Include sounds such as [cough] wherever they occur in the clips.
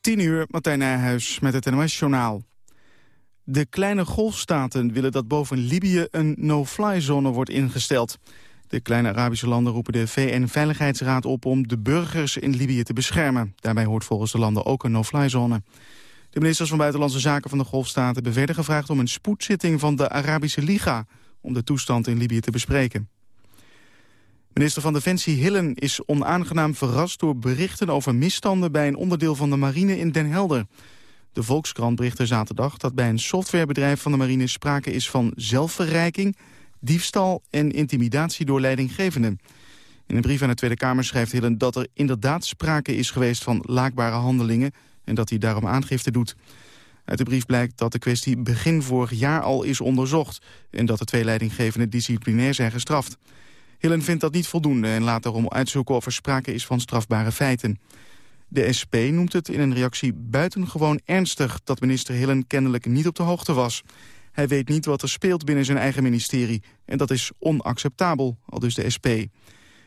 10 uur, Martijn Nijhuis met het NOS-journaal. De kleine golfstaten willen dat boven Libië een no-fly-zone wordt ingesteld. De kleine Arabische landen roepen de VN-veiligheidsraad op om de burgers in Libië te beschermen. Daarbij hoort volgens de landen ook een no-fly-zone. De ministers van Buitenlandse Zaken van de golfstaten hebben verder gevraagd om een spoedzitting van de Arabische Liga om de toestand in Libië te bespreken. Minister van Defensie Hillen is onaangenaam verrast door berichten over misstanden bij een onderdeel van de marine in Den Helder. De Volkskrant berichtte zaterdag dat bij een softwarebedrijf van de marine sprake is van zelfverrijking, diefstal en intimidatie door leidinggevenden. In een brief aan de Tweede Kamer schrijft Hillen dat er inderdaad sprake is geweest van laakbare handelingen en dat hij daarom aangifte doet. Uit de brief blijkt dat de kwestie begin vorig jaar al is onderzocht... en dat de twee leidinggevenden disciplinair zijn gestraft. Hillen vindt dat niet voldoende en laat daarom uitzoeken of er sprake is van strafbare feiten. De SP noemt het in een reactie buitengewoon ernstig... dat minister Hillen kennelijk niet op de hoogte was. Hij weet niet wat er speelt binnen zijn eigen ministerie... en dat is onacceptabel, al dus de SP.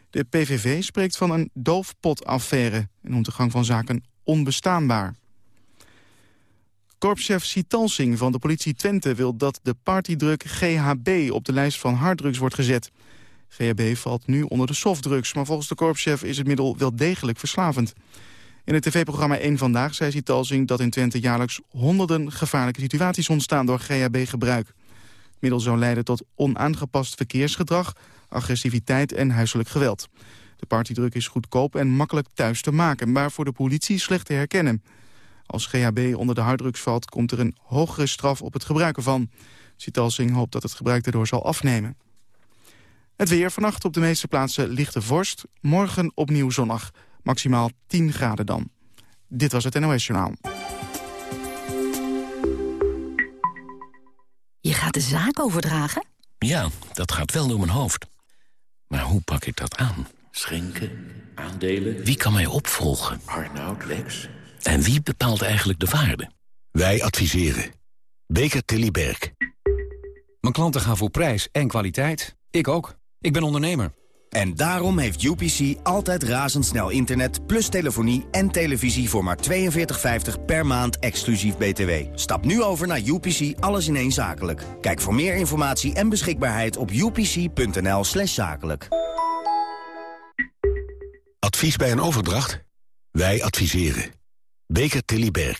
De PVV spreekt van een doofpotaffaire... en noemt de gang van zaken onbestaanbaar. Korpschef Sitalsing van de politie Twente wil dat de partydruk GHB op de lijst van harddrugs wordt gezet. GHB valt nu onder de softdrugs, maar volgens de korpschef is het middel wel degelijk verslavend. In het tv-programma 1 Vandaag zei Sitalsing dat in Twente jaarlijks honderden gevaarlijke situaties ontstaan door GHB-gebruik. Het middel zou leiden tot onaangepast verkeersgedrag, agressiviteit en huiselijk geweld. De partydruk is goedkoop en makkelijk thuis te maken, maar voor de politie slecht te herkennen. Als GHB onder de harddrugs valt, komt er een hogere straf op het gebruiken van. Sitalsing hoopt dat het gebruik daardoor zal afnemen. Het weer vannacht op de meeste plaatsen lichte vorst. Morgen opnieuw zonnig. Maximaal 10 graden dan. Dit was het NOS Journaal. Je gaat de zaak overdragen? Ja, dat gaat wel door mijn hoofd. Maar hoe pak ik dat aan? Schenken, aandelen... Wie kan mij opvolgen? Arnoud, Lex... En wie bepaalt eigenlijk de waarde? Wij adviseren. Beker Tilly Berg. Mijn klanten gaan voor prijs en kwaliteit. Ik ook. Ik ben ondernemer. En daarom heeft UPC altijd razendsnel internet... plus telefonie en televisie voor maar 42,50 per maand exclusief BTW. Stap nu over naar UPC Alles in één Zakelijk. Kijk voor meer informatie en beschikbaarheid op upc.nl slash zakelijk. Advies bij een overdracht? Wij adviseren. Beker Tilly Berg.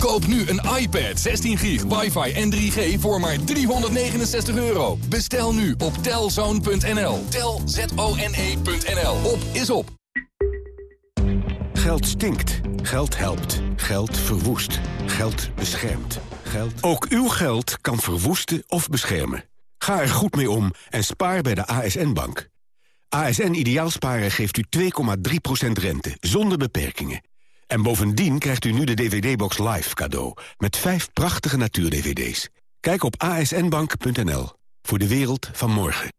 Koop nu een iPad 16 gig, wifi en 3G voor maar 369 euro. Bestel nu op telzone.nl. Telzone.nl. Op is op. Geld stinkt. Geld helpt. Geld verwoest. Geld beschermt. Geld... Ook uw geld kan verwoesten of beschermen. Ga er goed mee om en spaar bij de ASN-bank. ASN Ideaalsparen geeft u 2,3% rente, zonder beperkingen. En bovendien krijgt u nu de DVD-box Live cadeau... met vijf prachtige natuur-DVD's. Kijk op asnbank.nl voor de wereld van morgen.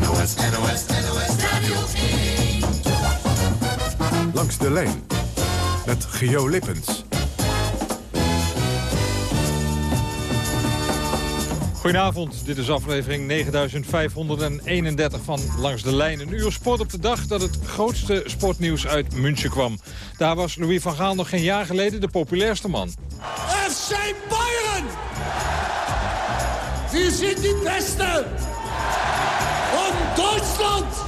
NOS, NOS, NOS Radio Langs de lijn met Geo Lippens. Goedenavond, dit is aflevering 9531 van Langs de Lijn. Een uur sport op de dag dat het grootste sportnieuws uit München kwam. Daar was Louis van Gaal nog geen jaar geleden de populairste man. FC Bayern! Wir sind die Beste! Van Duitsland!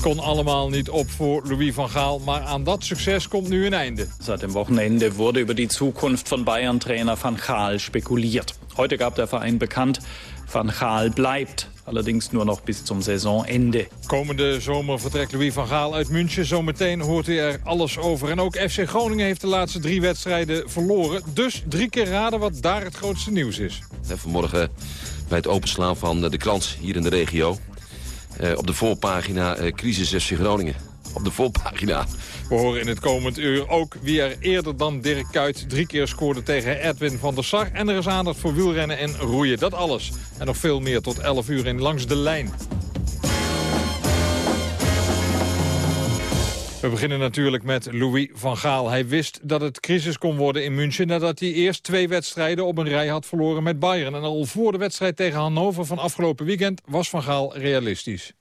kon allemaal niet op voor Louis van Gaal. Maar aan dat succes komt nu een einde. Seit dem Wochenende wurde über die Zukunft von Bayern-Trainer Van Gaal spekuliert. Heute gab der Verein bekannt, Van Gaal bleibt. Allerdings nur nog bis zum Saisonende. Komende zomer vertrekt Louis van Gaal uit München. Zometeen hoort u er alles over. En ook FC Groningen heeft de laatste drie wedstrijden verloren. Dus drie keer raden wat daar het grootste nieuws is. Vanmorgen bij het openslaan van de krant hier in de regio. Uh, op de voorpagina uh, crisis FC Groningen. Op de voorpagina. We horen in het komend uur ook wie er eerder dan Dirk Kuyt drie keer scoorde tegen Edwin van der Sar. En er is aandacht voor wielrennen en roeien. Dat alles. En nog veel meer tot 11 uur in Langs de Lijn. We beginnen natuurlijk met Louis van Gaal. Hij wist dat het crisis kon worden in München... nadat hij eerst twee wedstrijden op een rij had verloren met Bayern. En al voor de wedstrijd tegen Hannover van afgelopen weekend... was van Gaal realistisch.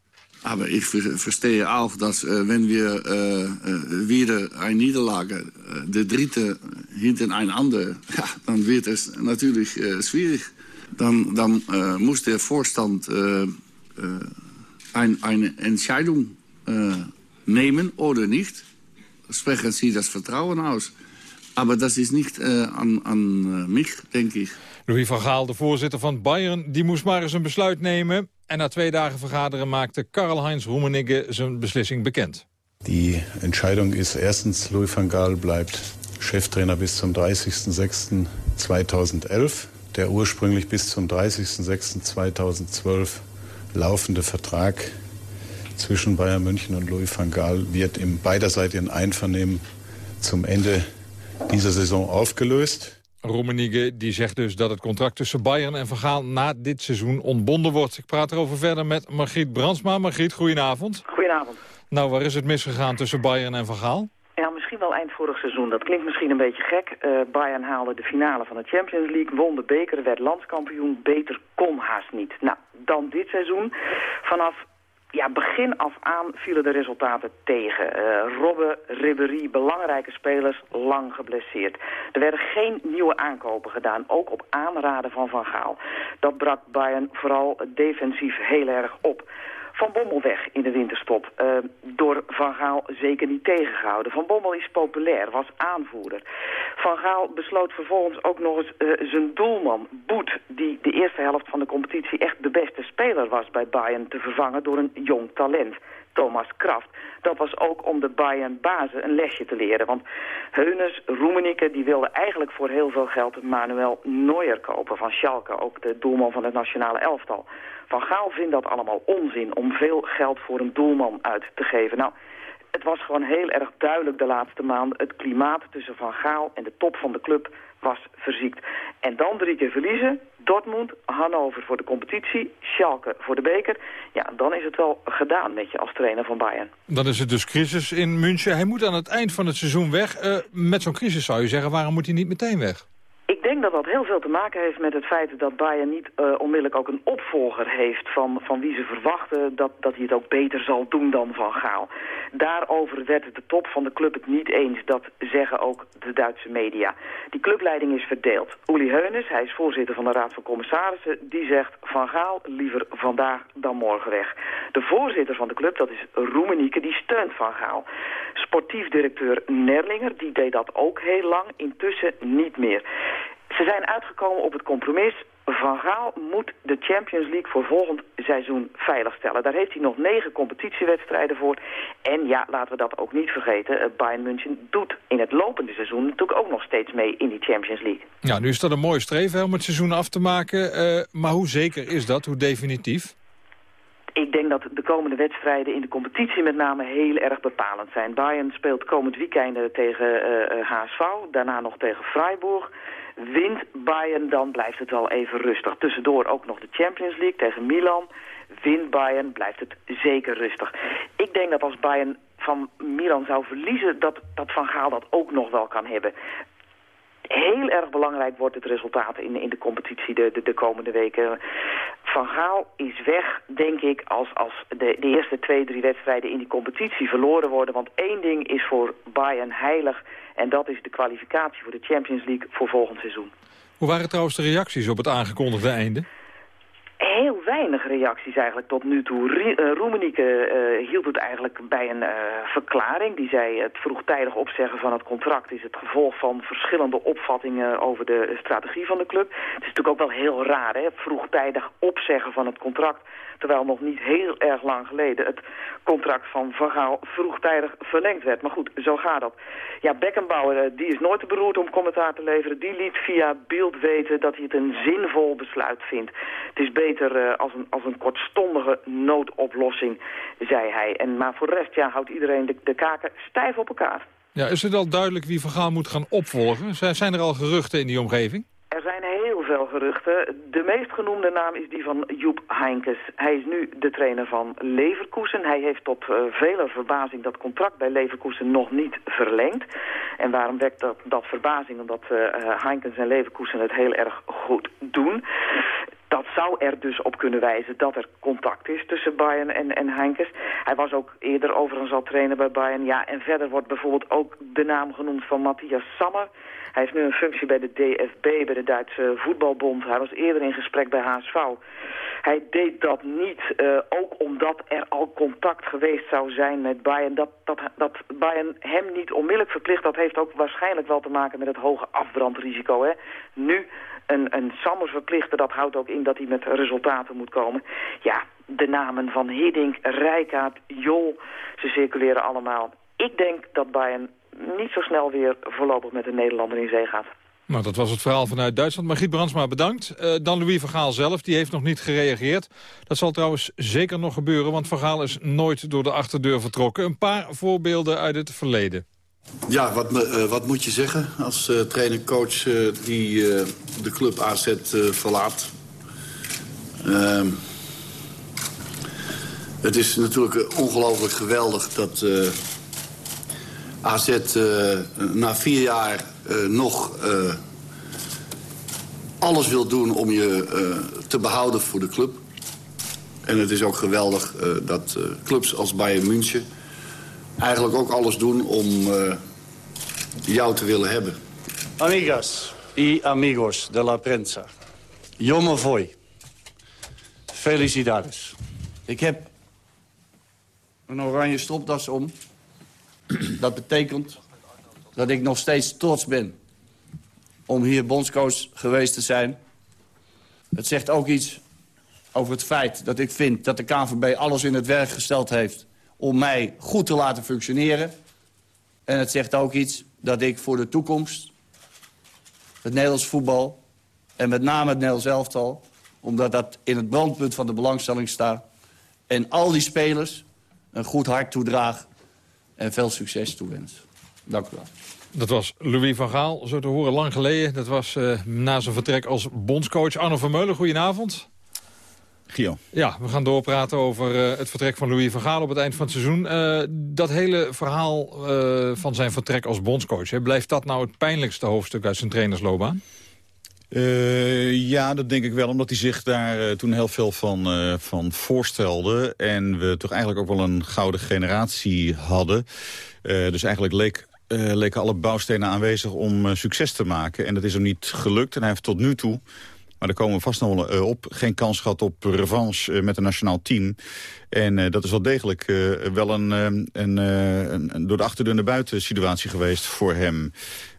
Aber ich verstehe auch, dass äh, wenn wir äh, äh wieder eine Niederlage, äh, der dritte hintereinander, [laughs] ja, dann wird es natürlich äh, schwierig. Dann, dann äh, muss der Vorstand ein, eine Entscheidung nehmen oder nicht. Sprechen Sie das Vertrauen aus. Aber das ist nicht an, an mich, denke ich. Louis van Gaal, de voorzitter van Bayern, die moest maar eens een besluit nemen. En na twee dagen vergaderen maakte Karl-Heinz Rummenigge zijn beslissing bekend. Die Entscheidung ist erstens, Louis van Gaal bleibt Cheftrainer bis zum 30.06.2011. Der ursprünglich bis zum 30.06.2012 laufende Vertrag zwischen Bayern München und Louis van Gaal wird im beiderseitigen Einvernehmen zum Ende dieser Saison aufgelöst. Rummenigge die zegt dus dat het contract tussen Bayern en Vergaal na dit seizoen ontbonden wordt. Ik praat erover verder met Margriet Brandsma. Margriet, goedenavond. Goedenavond. Nou, waar is het misgegaan tussen Bayern en Vergaal? Ja, misschien wel eind vorig seizoen. Dat klinkt misschien een beetje gek. Uh, Bayern haalde de finale van de Champions League, won de beker, werd landskampioen. Beter kon haast niet. Nou, dan dit seizoen. Vanaf ja, begin af aan vielen de resultaten tegen. Uh, Robben, Ribéry, belangrijke spelers, lang geblesseerd. Er werden geen nieuwe aankopen gedaan, ook op aanraden van Van Gaal. Dat brak Bayern vooral defensief heel erg op. Van Bommel weg in de winterstop. Uh, door Van Gaal zeker niet tegengehouden. Van Bommel is populair, was aanvoerder. Van Gaal besloot vervolgens ook nog eens uh, zijn doelman, Boet... die de eerste helft van de competitie echt de beste speler was bij Bayern... te vervangen door een jong talent. Thomas Kraft. Dat was ook om de Bayern-bazen een lesje te leren. Want Heunes, Roemenike, die wilden eigenlijk voor heel veel geld Manuel Neuer kopen van Schalke. Ook de doelman van het nationale elftal. Van Gaal vindt dat allemaal onzin om veel geld voor een doelman uit te geven. Nou, het was gewoon heel erg duidelijk de laatste maanden. Het klimaat tussen Van Gaal en de top van de club was verziekt. En dan drie keer verliezen. Dortmund, Hannover voor de competitie, Schalke voor de beker. Ja, dan is het wel gedaan met je als trainer van Bayern. Dan is het dus crisis in München. Hij moet aan het eind van het seizoen weg. Uh, met zo'n crisis zou je zeggen, waarom moet hij niet meteen weg? Denk dat dat heel veel te maken heeft met het feit dat Bayern niet uh, onmiddellijk ook een opvolger heeft van, van wie ze verwachten dat, dat hij het ook beter zal doen dan Van Gaal. Daarover werd de top van de club het niet eens, dat zeggen ook de Duitse media. Die clubleiding is verdeeld. Uli Heunes, hij is voorzitter van de Raad van Commissarissen, die zegt Van Gaal liever vandaag dan morgen weg. De voorzitter van de club, dat is Roemenieke, die steunt Van Gaal. Sportief directeur Nerlinger, die deed dat ook heel lang, intussen niet meer. Ze zijn uitgekomen op het compromis. Van Gaal moet de Champions League voor volgend seizoen veiligstellen. Daar heeft hij nog negen competitiewedstrijden voor. En ja, laten we dat ook niet vergeten. Eh, Bayern München doet in het lopende seizoen natuurlijk ook nog steeds mee in die Champions League. Ja, nu is dat een mooie streven om het seizoen af te maken. Uh, maar hoe zeker is dat? Hoe definitief? Ik denk dat de komende wedstrijden in de competitie met name heel erg bepalend zijn. Bayern speelt komend weekend tegen uh, eh, HSV, daarna nog tegen Freiburg. Wint Bayern, dan blijft het wel even rustig. Tussendoor ook nog de Champions League tegen Milan. Wint Bayern, blijft het zeker rustig. Ik denk dat als Bayern van Milan zou verliezen... dat, dat Van Gaal dat ook nog wel kan hebben. Heel erg belangrijk wordt het resultaat in, in de competitie de, de, de komende weken. Van Gaal is weg, denk ik, als, als de, de eerste twee, drie wedstrijden in die competitie verloren worden. Want één ding is voor Bayern heilig en dat is de kwalificatie voor de Champions League voor volgend seizoen. Hoe waren trouwens de reacties op het aangekondigde einde? Heel weinig reacties eigenlijk tot nu toe. Uh, Roemenieke uh, hield het eigenlijk bij een uh, verklaring. Die zei het vroegtijdig opzeggen van het contract is het gevolg van verschillende opvattingen over de strategie van de club. Het is natuurlijk ook wel heel raar, hè? vroegtijdig opzeggen van het contract. Terwijl nog niet heel erg lang geleden het contract van Van vroegtijdig verlengd werd. Maar goed, zo gaat dat. Ja, Beckenbauer, die is nooit te beroerd om commentaar te leveren. Die liet via beeld weten dat hij het een zinvol besluit vindt. Het is beter beter als, een, als een kortstondige noodoplossing, zei hij. En, maar voor de rest ja, houdt iedereen de, kaken stijf op elkaar. Ja, is het al duidelijk wie Vergaal moet gaan opvolgen? Zijn er al geruchten in die omgeving? Er zijn heel veel geruchten. De meest genoemde naam is die van Joep Heinkes. Hij is nu de trainer van Leverkusen. Hij heeft tot uh, vele verbazing dat contract bij Leverkusen nog niet verlengd. En waarom wekt dat, dat verbazing? Omdat uh, Heinkes en Leverkusen het heel erg goed doen dat zou er dus op kunnen wijzen dat er contact is tussen Bayern en, en Heinkes. Hij was ook eerder overigens al trainer bij Bayern. Ja, en verder wordt bijvoorbeeld ook de naam genoemd van Matthias Sammer. Hij heeft nu een functie bij de DFB, bij de Duitse voetbalbond. Hij was eerder in gesprek bij HSV. Hij deed dat niet, uh, ook omdat er al contact geweest zou zijn met Bayern. Dat, dat, dat Bayern hem niet onmiddellijk verplicht, dat heeft ook waarschijnlijk wel te maken met het hoge afbrandrisico. Hè? Nu een, een Sammers dat houdt ook in dat hij met resultaten moet komen. Ja, de namen van Hiddink, Rijkaard, Jol, ze circuleren allemaal. Ik denk dat Bayern niet zo snel weer voorlopig met een Nederlander in zee gaat. Nou, dat was het verhaal vanuit Duitsland. Margriet Brandsma, bedankt. Uh, dan Louis Vergaal zelf, die heeft nog niet gereageerd. Dat zal trouwens zeker nog gebeuren, want Vergaal is nooit door de achterdeur vertrokken. Een paar voorbeelden uit het verleden. Ja, wat, uh, wat moet je zeggen als uh, trainer-coach die de club AZ verlaat? Ehm, het is natuurlijk ongelooflijk geweldig dat AZ na vier jaar nog alles wil doen om je te behouden voor de club. En het is ook geweldig dat clubs als Bayern München eigenlijk ook alles doen om uh, jou te willen hebben. Amigas y amigos de la prensa. Yo me voy. Felicidades. Ik heb een oranje stropdas om. [clears throat] Dat betekent dat ik nog steeds trots ben om hier bondscoach geweest te zijn. Het zegt ook iets over het feit dat ik vind dat de KNVB alles in het werk gesteld heeft om mij goed te laten functioneren. En het zegt ook iets dat ik voor de toekomst... het Nederlands voetbal en met name het Nederlands elftal... omdat dat in het brandpunt van de belangstelling staat... en al die spelers een goed hart toedraag en veel succes toewens. Dank u wel. Dat was Louis van Gaal, zo te horen lang geleden. Dat was uh, na zijn vertrek als bondscoach. Arno Vermeulen, goedenavond. Ja, we gaan doorpraten over uh, het vertrek van Louis van Gaal op het eind van het seizoen. Uh, dat hele verhaal uh, van zijn vertrek als bondscoach... Hè, blijft dat nou het pijnlijkste hoofdstuk uit zijn trainersloopbaan? Ja, dat denk ik wel, omdat hij zich daar toen heel veel van, van voorstelde. En we toch eigenlijk ook wel een gouden generatie hadden. dus eigenlijk leek leken alle bouwstenen aanwezig om succes te maken. En dat is hem niet gelukt. En hij heeft tot nu toe maar daar komen we vast nog wel eh, op. Geen kans gehad op revanche eh, met een nationaal team. En uh, dat is wel degelijk uh, wel een, een, een, een, door de achterdeur naar buiten situatie geweest voor hem.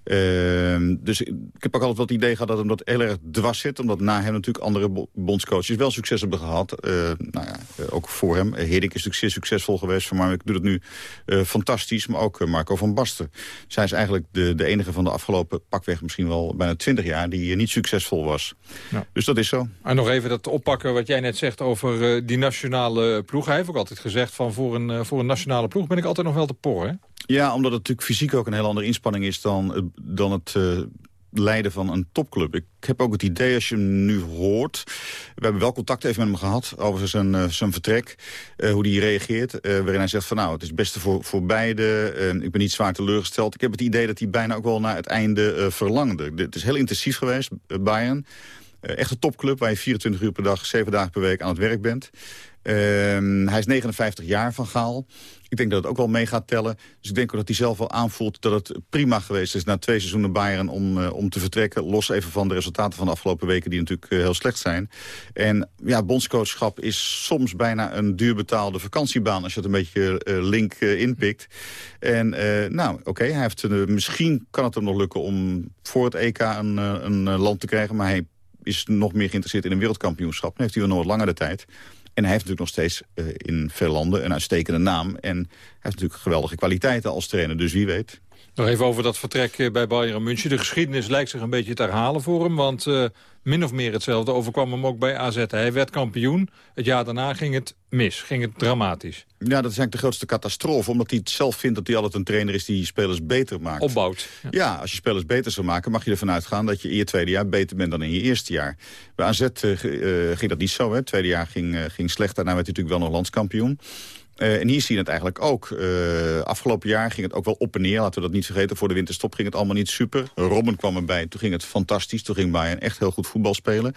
Uh, dus ik, heb ook altijd wel het idee gehad dat hem dat heel erg dwars zit. Omdat na hem natuurlijk andere bondscoaches wel succes hebben gehad. Nou ja, ook voor hem. Herik is natuurlijk zeer succesvol geweest. Van ik doe het nu fantastisch. Maar ook Marco van Basten. Zij is eigenlijk de, de enige van de afgelopen pakweg misschien wel bijna twintig jaar... die niet succesvol was. Ja. Dus dat is zo. En nog even dat oppakken wat jij net zegt over die nationale ploeg. Hij heeft ook altijd gezegd van voor een, voor een nationale ploeg ben ik altijd nog wel te porren. Ja, omdat het natuurlijk fysiek ook een heel andere inspanning is dan, dan het uh, leiden van een topclub. Ik heb ook het idee, als je hem nu hoort... We hebben wel contact even met hem gehad over zijn, uh, zijn vertrek. Uh, hoe hij reageert. waarin hij zegt van nou, het is het beste voor, voor beide. ik ben niet zwaar teleurgesteld. Ik heb het idee dat hij bijna ook wel naar het einde verlangde. Het is heel intensief geweest, Bayern. echt een topclub waar je 24 uur per dag, 7 dagen per week aan het werk bent. Ehm, hij is 59 jaar van Gaal. Ik denk dat het ook wel mee gaat tellen. Dus ik denk ook dat hij zelf wel aanvoelt dat het prima geweest is... na twee seizoenen Bayern om, uh, om te vertrekken. Los even van de resultaten van de afgelopen weken... die natuurlijk uh, heel slecht zijn. En ja, bondscoachschap is soms bijna een duurbetaalde vakantiebaan... als je het een beetje uh, link inpikt. En nou, oké, hij heeft misschien kan het hem nog lukken... om voor het EK een, een land te krijgen... maar hij is nog meer geïnteresseerd in een wereldkampioenschap. Dan heeft hij wel nog wat langer de tijd. En hij heeft natuurlijk nog steeds uh, in veel landen een uitstekende naam. En hij heeft natuurlijk geweldige kwaliteiten als trainer, dus wie weet. Nog even over dat vertrek eh, bij Bayern München. De geschiedenis lijkt zich een beetje te herhalen voor hem. Want uh, min of meer hetzelfde overkwam hem ook bij AZ. Hij werd kampioen. Het jaar daarna ging het mis. Ging het dramatisch. Ja, dat is eigenlijk de grootste catastrofe. Omdat hij het zelf vindt dat hij altijd een trainer is die spelers beter maakt. Opbouwt. Ja. ja als je spelers beter zou maken, mag je ervan uitgaan dat je in je tweede jaar beter bent dan in je eerste jaar. Bij AZ uh, ging dat niet zo. Hè. Het tweede jaar ging, ging slecht. Daarna werd hij natuurlijk wel nog landskampioen. Uh, en hier zie je het eigenlijk ook. Uh, afgelopen jaar ging het ook wel op en neer. Laten we dat niet vergeten. Voor de winterstop ging het allemaal niet super. Robben kwam erbij. Toen ging het fantastisch. Toen ging Bayern echt heel goed voetbal spelen.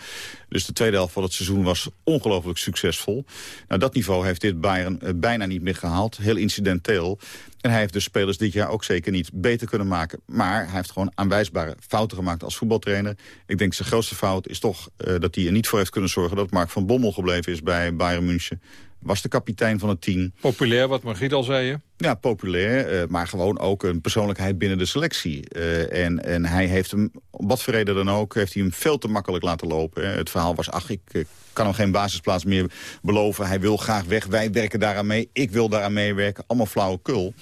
Dus de tweede helft van het seizoen was ongelooflijk succesvol. Nou, dat niveau heeft dit Bayern uh, bijna niet meer gehaald. Heel incidenteel. En hij heeft dus spelers dit jaar ook zeker niet beter kunnen maken. Maar hij heeft gewoon aanwijsbare fouten gemaakt als voetbaltrainer. Ik denk zijn grootste fout is toch dat hij er niet voor heeft kunnen zorgen... dat Mark van Bommel gebleven is bij Bayern München was de kapitein van het team. Populair, wat Margriet al zei je? Ja, populair, uh, maar gewoon ook een persoonlijkheid binnen de selectie. Uh, en, en hij heeft hem, om wat voor reden dan ook, heeft hij hem veel te makkelijk laten lopen. Het verhaal was, ach, ik uh, kan hem geen basisplaats meer beloven. Hij wil graag weg, wij werken daaraan mee, ik wil daaraan meewerken. Allemaal flauwekul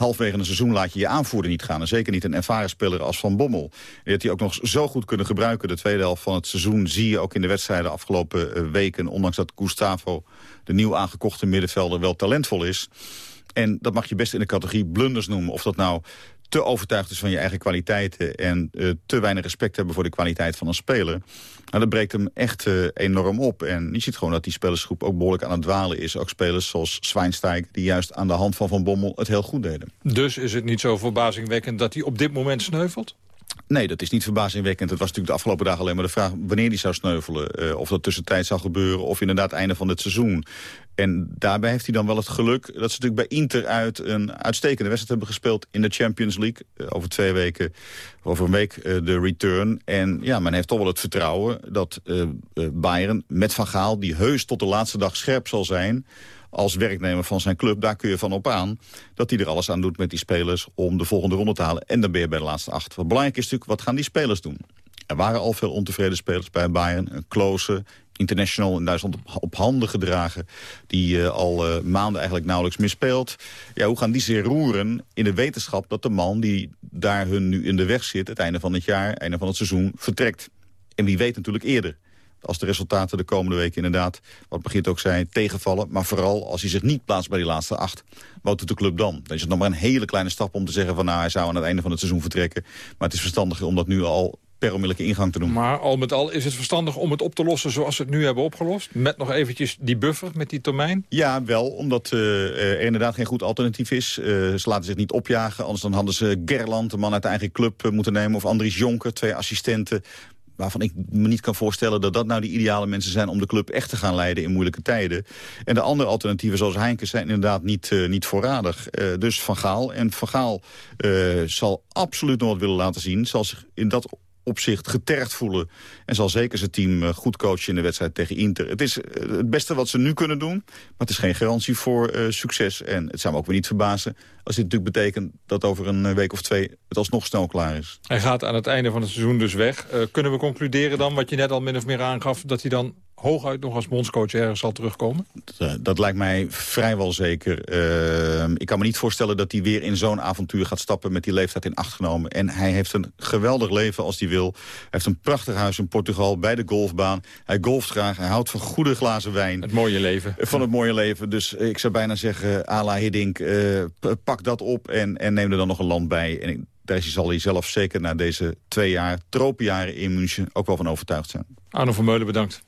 halfwege een seizoen laat je je aanvoerder niet gaan. En zeker niet een ervaren speler als Van Bommel. Die had hij ook nog zo goed kunnen gebruiken. De tweede helft van het seizoen zie je ook in de wedstrijden afgelopen weken. Ondanks dat Gustavo, de nieuw aangekochte middenvelder, wel talentvol is. En dat mag je best in de categorie blunders noemen. Of dat nou te overtuigd is van je eigen kwaliteiten... en uh, te weinig respect hebben voor de kwaliteit van een speler... Nou, dat breekt hem echt uh, enorm op. En je ziet gewoon dat die spelersgroep ook behoorlijk aan het dwalen is. Ook spelers zoals Zwijnstijk, die juist aan de hand van Van Bommel het heel goed deden. Dus is het niet zo verbazingwekkend dat hij op dit moment sneuvelt? Nee, dat is niet verbazingwekkend. Het was natuurlijk de afgelopen dagen alleen maar de vraag wanneer hij zou sneuvelen. Uh, of dat tussentijd zou gebeuren of inderdaad einde van het seizoen. En daarbij heeft hij dan wel het geluk dat ze natuurlijk bij Inter uit een uitstekende wedstrijd hebben gespeeld in de Champions League. Uh, over twee weken, over een week uh, de return. En ja, men heeft toch wel het vertrouwen dat Bayern met Van Gaal, die heus tot de laatste dag scherp zal zijn als werknemer van zijn club, daar kun je van op aan... dat hij er alles aan doet met die spelers om de volgende ronde te halen. En dan ben je bij de laatste acht. Wat belangrijk is natuurlijk, wat gaan die spelers doen? Er waren al veel ontevreden spelers bij Bayern. Een Klose, international in Duitsland op, op handen gedragen... die uh, al uh, maanden eigenlijk nauwelijks meer speelt. Ja, hoe gaan die zich roeren in de wetenschap dat de man die daar hun nu in de weg zit... het einde van het jaar, einde van het seizoen, vertrekt? En wie weet natuurlijk eerder als de resultaten de komende weken inderdaad, wat Begint ook zei, tegenvallen. Maar vooral als hij zich niet plaatst bij die laatste acht. Wat doet de club dan? Dan is het nog maar een hele kleine stap om te zeggen van nou, hij zou aan het einde van het seizoen vertrekken. Maar het is verstandiger om dat nu al per onmiddellijke ingang te doen. Maar al met al is het verstandig om het op te lossen zoals ze het nu hebben opgelost? Met nog eventjes die buffer, met die termijn? Ja, wel, omdat uh, er inderdaad geen goed alternatief is. Uh, ze laten zich niet opjagen, anders dan hadden ze Gerland, de man uit de eigen club, moeten nemen. Of Andries Jonker, twee assistenten waarvan ik me niet kan voorstellen dat dat nou de ideale mensen zijn... om de club echt te gaan leiden in moeilijke tijden. En de andere alternatieven zoals Heinkes zijn inderdaad niet, uh, niet voorradig. Uh, dus Van Gaal. En Van Gaal uh, zal absoluut nog wat willen laten zien. Zal zich in dat opzicht getergd voelen. En zal zeker zijn team goed coachen in de wedstrijd tegen Inter. Het is het beste wat ze nu kunnen doen. Maar het is geen garantie voor uh, succes. En het zou me ook weer niet verbazen als dit natuurlijk betekent dat over een week of twee het alsnog snel klaar is. Hij gaat aan het einde van het seizoen dus weg. Kunnen we concluderen dan, wat je net al min of meer aangaf... dat hij dan hooguit nog als bondscoach ergens zal terugkomen? Dat, dat lijkt mij vrijwel zeker. Uh, ik kan me niet voorstellen dat hij weer in zo'n avontuur gaat stappen... met die leeftijd in acht genomen. En hij heeft een geweldig leven als hij wil. Hij heeft een prachtig huis in Portugal bij de golfbaan. Hij golft graag, hij houdt van goede glazen wijn. Het mooie leven. Van het mooie leven. Dus ik zou bijna zeggen, Ala Hiddink, uh, pak dat op en, en neem er dan nog een land bij. En ik, daar zal hij zelf zeker na deze twee jaar, tropenjaren in München, ook wel van overtuigd zijn. Arno van Meulen, bedankt.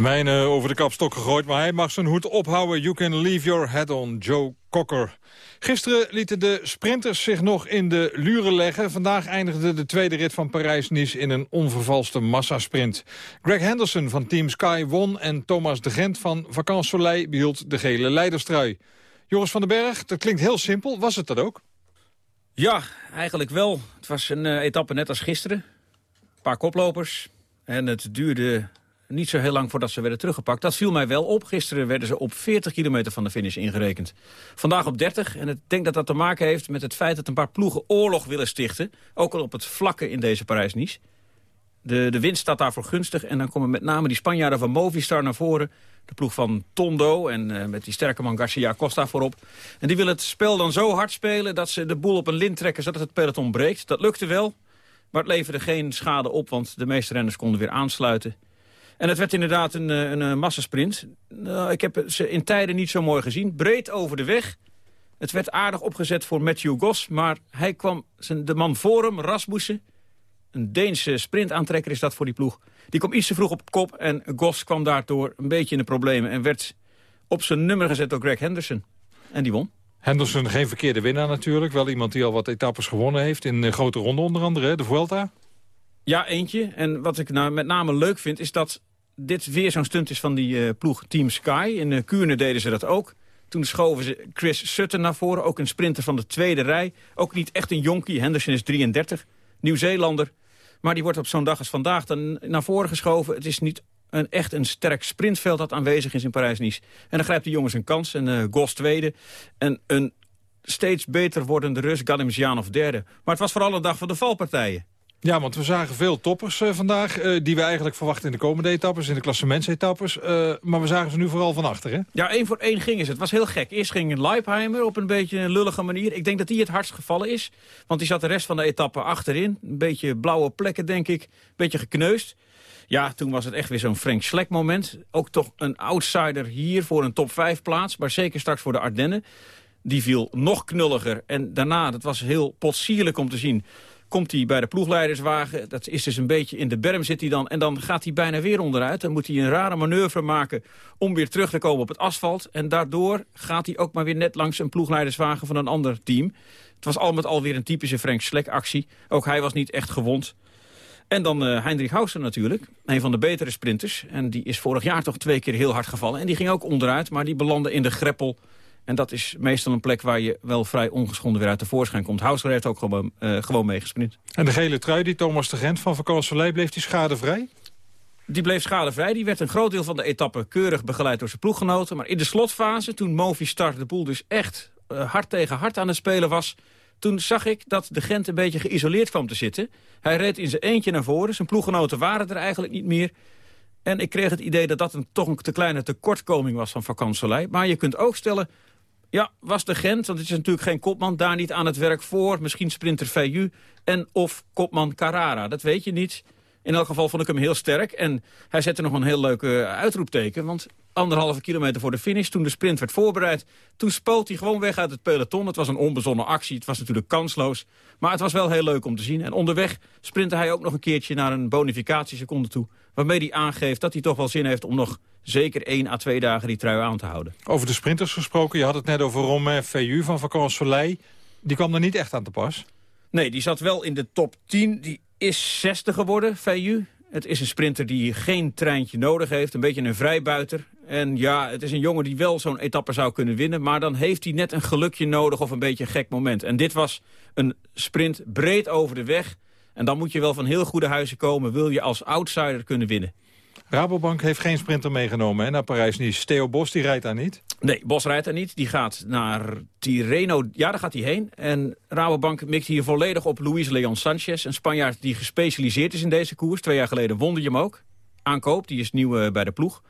Mijne over de kapstok gegooid, maar hij mag zijn hoed ophouden. You can leave your head on, Joe Cocker. Gisteren lieten de sprinters zich nog in de luren leggen. Vandaag eindigde de tweede rit van Parijs-Nice in een onvervalste massasprint. Greg Henderson van Team Sky won en Thomas de Gent van Vacances Soleil behield de gele leiderstrui. Joris van den Berg, dat klinkt heel simpel. Was het dat ook? Ja, eigenlijk wel. Het was een uh, etappe net als gisteren. Een paar koplopers. En het duurde niet zo heel lang voordat ze werden teruggepakt. Dat viel mij wel op. Gisteren werden ze op 40 kilometer van de finish ingerekend. Vandaag op 30. En ik denk dat dat te maken heeft met het feit dat een paar ploegen oorlog willen stichten. Ook al op het vlakke in deze Parijs-Nice. De, de wind staat daarvoor gunstig. En dan komen met name die Spanjaarden van Movistar naar voren. De ploeg van Tondo en uh, met die sterke man Garcia Costa voorop. En die willen het spel dan zo hard spelen dat ze de boel op een lint trekken zodat het peloton breekt. Dat lukte wel, maar het leverde geen schade op, want de meeste renners konden weer aansluiten. En het werd inderdaad een, een, een massasprint. Nou, ik heb ze in tijden niet zo mooi gezien. Breed over de weg. Het werd aardig opgezet voor Matthew Goss, maar hij kwam zijn, de man voor hem, Rasmussen. Een Deense sprintaantrekker is dat voor die ploeg. Die kwam iets te vroeg op kop en Goss kwam daardoor een beetje in de problemen... en werd op zijn nummer gezet door Greg Henderson. En die won. Henderson geen verkeerde winnaar natuurlijk. Wel iemand die al wat etappes gewonnen heeft in grote ronden onder andere, de Vuelta. Ja, eentje. En wat ik nou met name leuk vind is dat dit weer zo'n stunt is van die uh, ploeg Team Sky. In uh, Kuurne deden ze dat ook. Toen schoven ze Chris Sutton naar voren, ook een sprinter van de tweede rij. Ook niet echt een jonkie, Henderson is 33, Nieuw-Zeelander. Maar die wordt op zo'n dag als vandaag dan naar voren geschoven. Het is niet een, echt een sterk sprintveld dat aanwezig is in Parijs-Nice. En dan grijpt de jongens een kans. En uh, Gos tweede. En een steeds beter wordende Rus, Galimzianov derde. Maar het was vooral een dag van de valpartijen. Ja, want we zagen veel toppers uh, vandaag... Uh, die we eigenlijk verwachten in de komende etappes, in de klassementsetappes. Uh, maar we zagen ze nu vooral van achter, hè? Ja, één voor één ging het. Het was heel gek. Eerst ging Leipheimer op een beetje een lullige manier. Ik denk dat die het hardst gevallen is. Want die zat de rest van de etappe achterin. Een beetje blauwe plekken, denk ik. Een beetje gekneusd. Ja, toen was het echt weer zo'n Frank Slek moment. Ook toch een outsider hier voor een top 5 plaats. Maar zeker straks voor de Ardennen. Die viel nog knulliger. En daarna, dat was heel potsierlijk om te zien komt hij bij de ploegleiderswagen. Dat is dus een beetje in de berm zit hij dan. En dan gaat hij bijna weer onderuit. Dan moet hij een rare manoeuvre maken om weer terug te komen op het asfalt. En daardoor gaat hij ook maar weer net langs een ploegleiderswagen van een ander team. Het was al met al weer een typische Frank Slek actie. Ook hij was niet echt gewond. En dan uh, Heinrich Hauser natuurlijk, een van de betere sprinters. En die is vorig jaar toch twee keer heel hard gevallen. En die ging ook onderuit, maar die belandde in de greppel en dat is meestal een plek waar je wel vrij ongeschonden weer uit de voorschijn komt. Houser heeft ook gewoon, uh, gewoon meegesprint. En de gele trui die Thomas de Gent van Soleil, bleef die schadevrij? Die bleef schadevrij. Die werd een groot deel van de etappe keurig begeleid door zijn ploeggenoten. Maar in de slotfase, toen Movistar de boel dus echt uh, hard tegen hard aan het spelen was... toen zag ik dat de Gent een beetje geïsoleerd kwam te zitten. Hij reed in zijn eentje naar voren. Zijn ploeggenoten waren er eigenlijk niet meer. En ik kreeg het idee dat dat een toch een te kleine tekortkoming was van Soleil. Maar je kunt ook stellen ja, was de Gent, want het is natuurlijk geen kopman, daar niet aan het werk voor. Misschien sprinter Feyu en of kopman Carrara, dat weet je niet. In elk geval vond ik hem heel sterk. En hij zette nog een heel leuk uitroepteken. Want anderhalve kilometer voor de finish, toen de sprint werd voorbereid... toen spoot hij gewoon weg uit het peloton. Het was een onbezonnen actie, het was natuurlijk kansloos. Maar het was wel heel leuk om te zien. En onderweg sprintte hij ook nog een keertje naar een bonificatieseconde toe... waarmee hij aangeeft dat hij toch wel zin heeft om nog zeker één à twee dagen die trui aan te houden. Over de sprinters gesproken, je had het net over Romain Feyu van Vacances Soleil. Die kwam er niet echt aan te pas. Nee, die zat wel in de top 10. Die is 60 geworden, Feyu. Het is een sprinter die geen treintje nodig heeft. Een beetje een vrijbuiter. En ja, het is een jongen die wel zo'n etappe zou kunnen winnen. Maar dan heeft hij net een gelukje nodig of een beetje een gek moment. En dit was een sprint breed over de weg. En dan moet je wel van heel goede huizen komen. Wil je als outsider kunnen winnen. Rabobank heeft geen sprinter meegenomen hè, naar Parijs-Nice. Theo Bos die rijdt daar niet? Nee, Bos rijdt daar niet. Die gaat naar Tirreno. Ja, daar gaat hij heen. En Rabobank mikt hier volledig op Luis Leon Sanchez. Een Spanjaard die gespecialiseerd is in deze koers. Twee jaar geleden won hij hem ook. Aankoop, die is nieuw uh, bij de ploeg.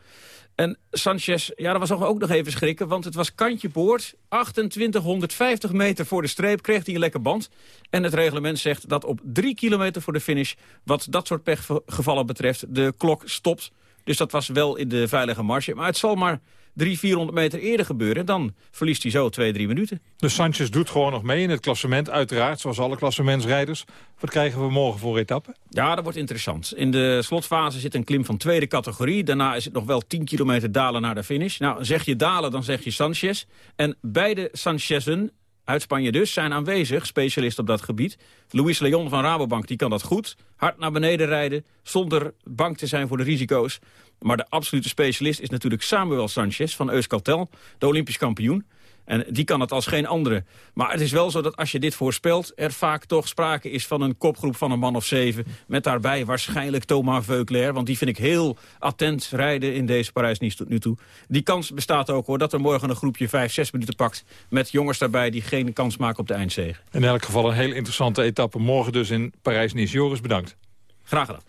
En Sanchez, ja, dat was ook nog even schrikken, want het was kantje boord. 2850 meter voor de streep kreeg hij een lekker band. En het reglement zegt dat op drie kilometer voor de finish... wat dat soort pechgevallen betreft, de klok stopt. Dus dat was wel in de veilige marge. Maar het zal maar drie, 400 meter eerder gebeuren. Dan verliest hij zo twee, drie minuten. Dus Sanchez doet gewoon nog mee in het klassement, uiteraard, zoals alle klassementsrijders. Wat krijgen we morgen voor etappen? Ja, dat wordt interessant. In de slotfase zit een klim van tweede categorie. Daarna is het nog wel 10 kilometer dalen naar de finish. Nou, zeg je dalen, dan zeg je Sanchez. En beide Sanchezen uit Spanje dus, zijn aanwezig, specialist op dat gebied. Luis Leon van Rabobank die kan dat goed. Hard naar beneden rijden, zonder bang te zijn voor de risico's. Maar de absolute specialist is natuurlijk Samuel Sanchez van Euskaltel, de Olympisch kampioen. En die kan het als geen andere. Maar het is wel zo dat als je dit voorspelt... er vaak toch sprake is van een kopgroep van een man of zeven... met daarbij waarschijnlijk Thomas Veuclair. Want die vind ik heel attent rijden in deze Parijs-Nice tot nu toe. Die kans bestaat ook hoor, dat er morgen een groepje vijf, zes minuten pakt... met jongens daarbij die geen kans maken op de eindzege. In elk geval een heel interessante etappe. Morgen dus in Parijs-Nice. Joris, bedankt. Graag gedaan.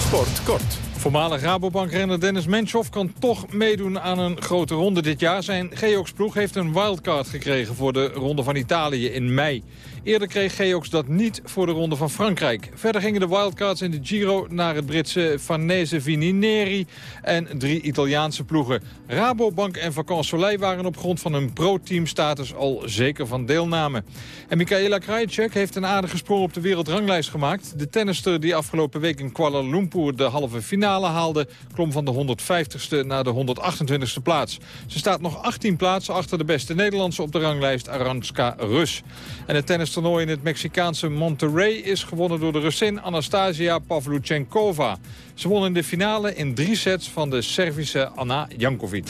Sport kort. Voormalig Rabobank-renner Dennis Menschhoff kan toch meedoen aan een grote ronde dit jaar. Zijn Geox-ploeg heeft een wildcard gekregen voor de Ronde van Italië in mei. Eerder kreeg Geox dat niet voor de Ronde van Frankrijk. Verder gingen de wildcards in de Giro naar het Britse Farnese Vinineri en drie Italiaanse ploegen. Rabobank en Vacances Soleil waren op grond van hun pro-teamstatus al zeker van deelname. En Michaela Krajicek heeft een aardige sprong op de wereldranglijst gemaakt. De tennister die afgelopen week in Kuala Lumpur de halve finale haalde... klom van de 150ste naar de 128ste plaats. Ze staat nog 18 plaatsen achter de beste Nederlandse op de ranglijst Aranska Rus. En het tennistoernooi in het Mexicaanse Monterrey is gewonnen door de Russin Anastasia Pavluchenkova. Ze won in de finale in drie sets van de Servische Anna Jankovic.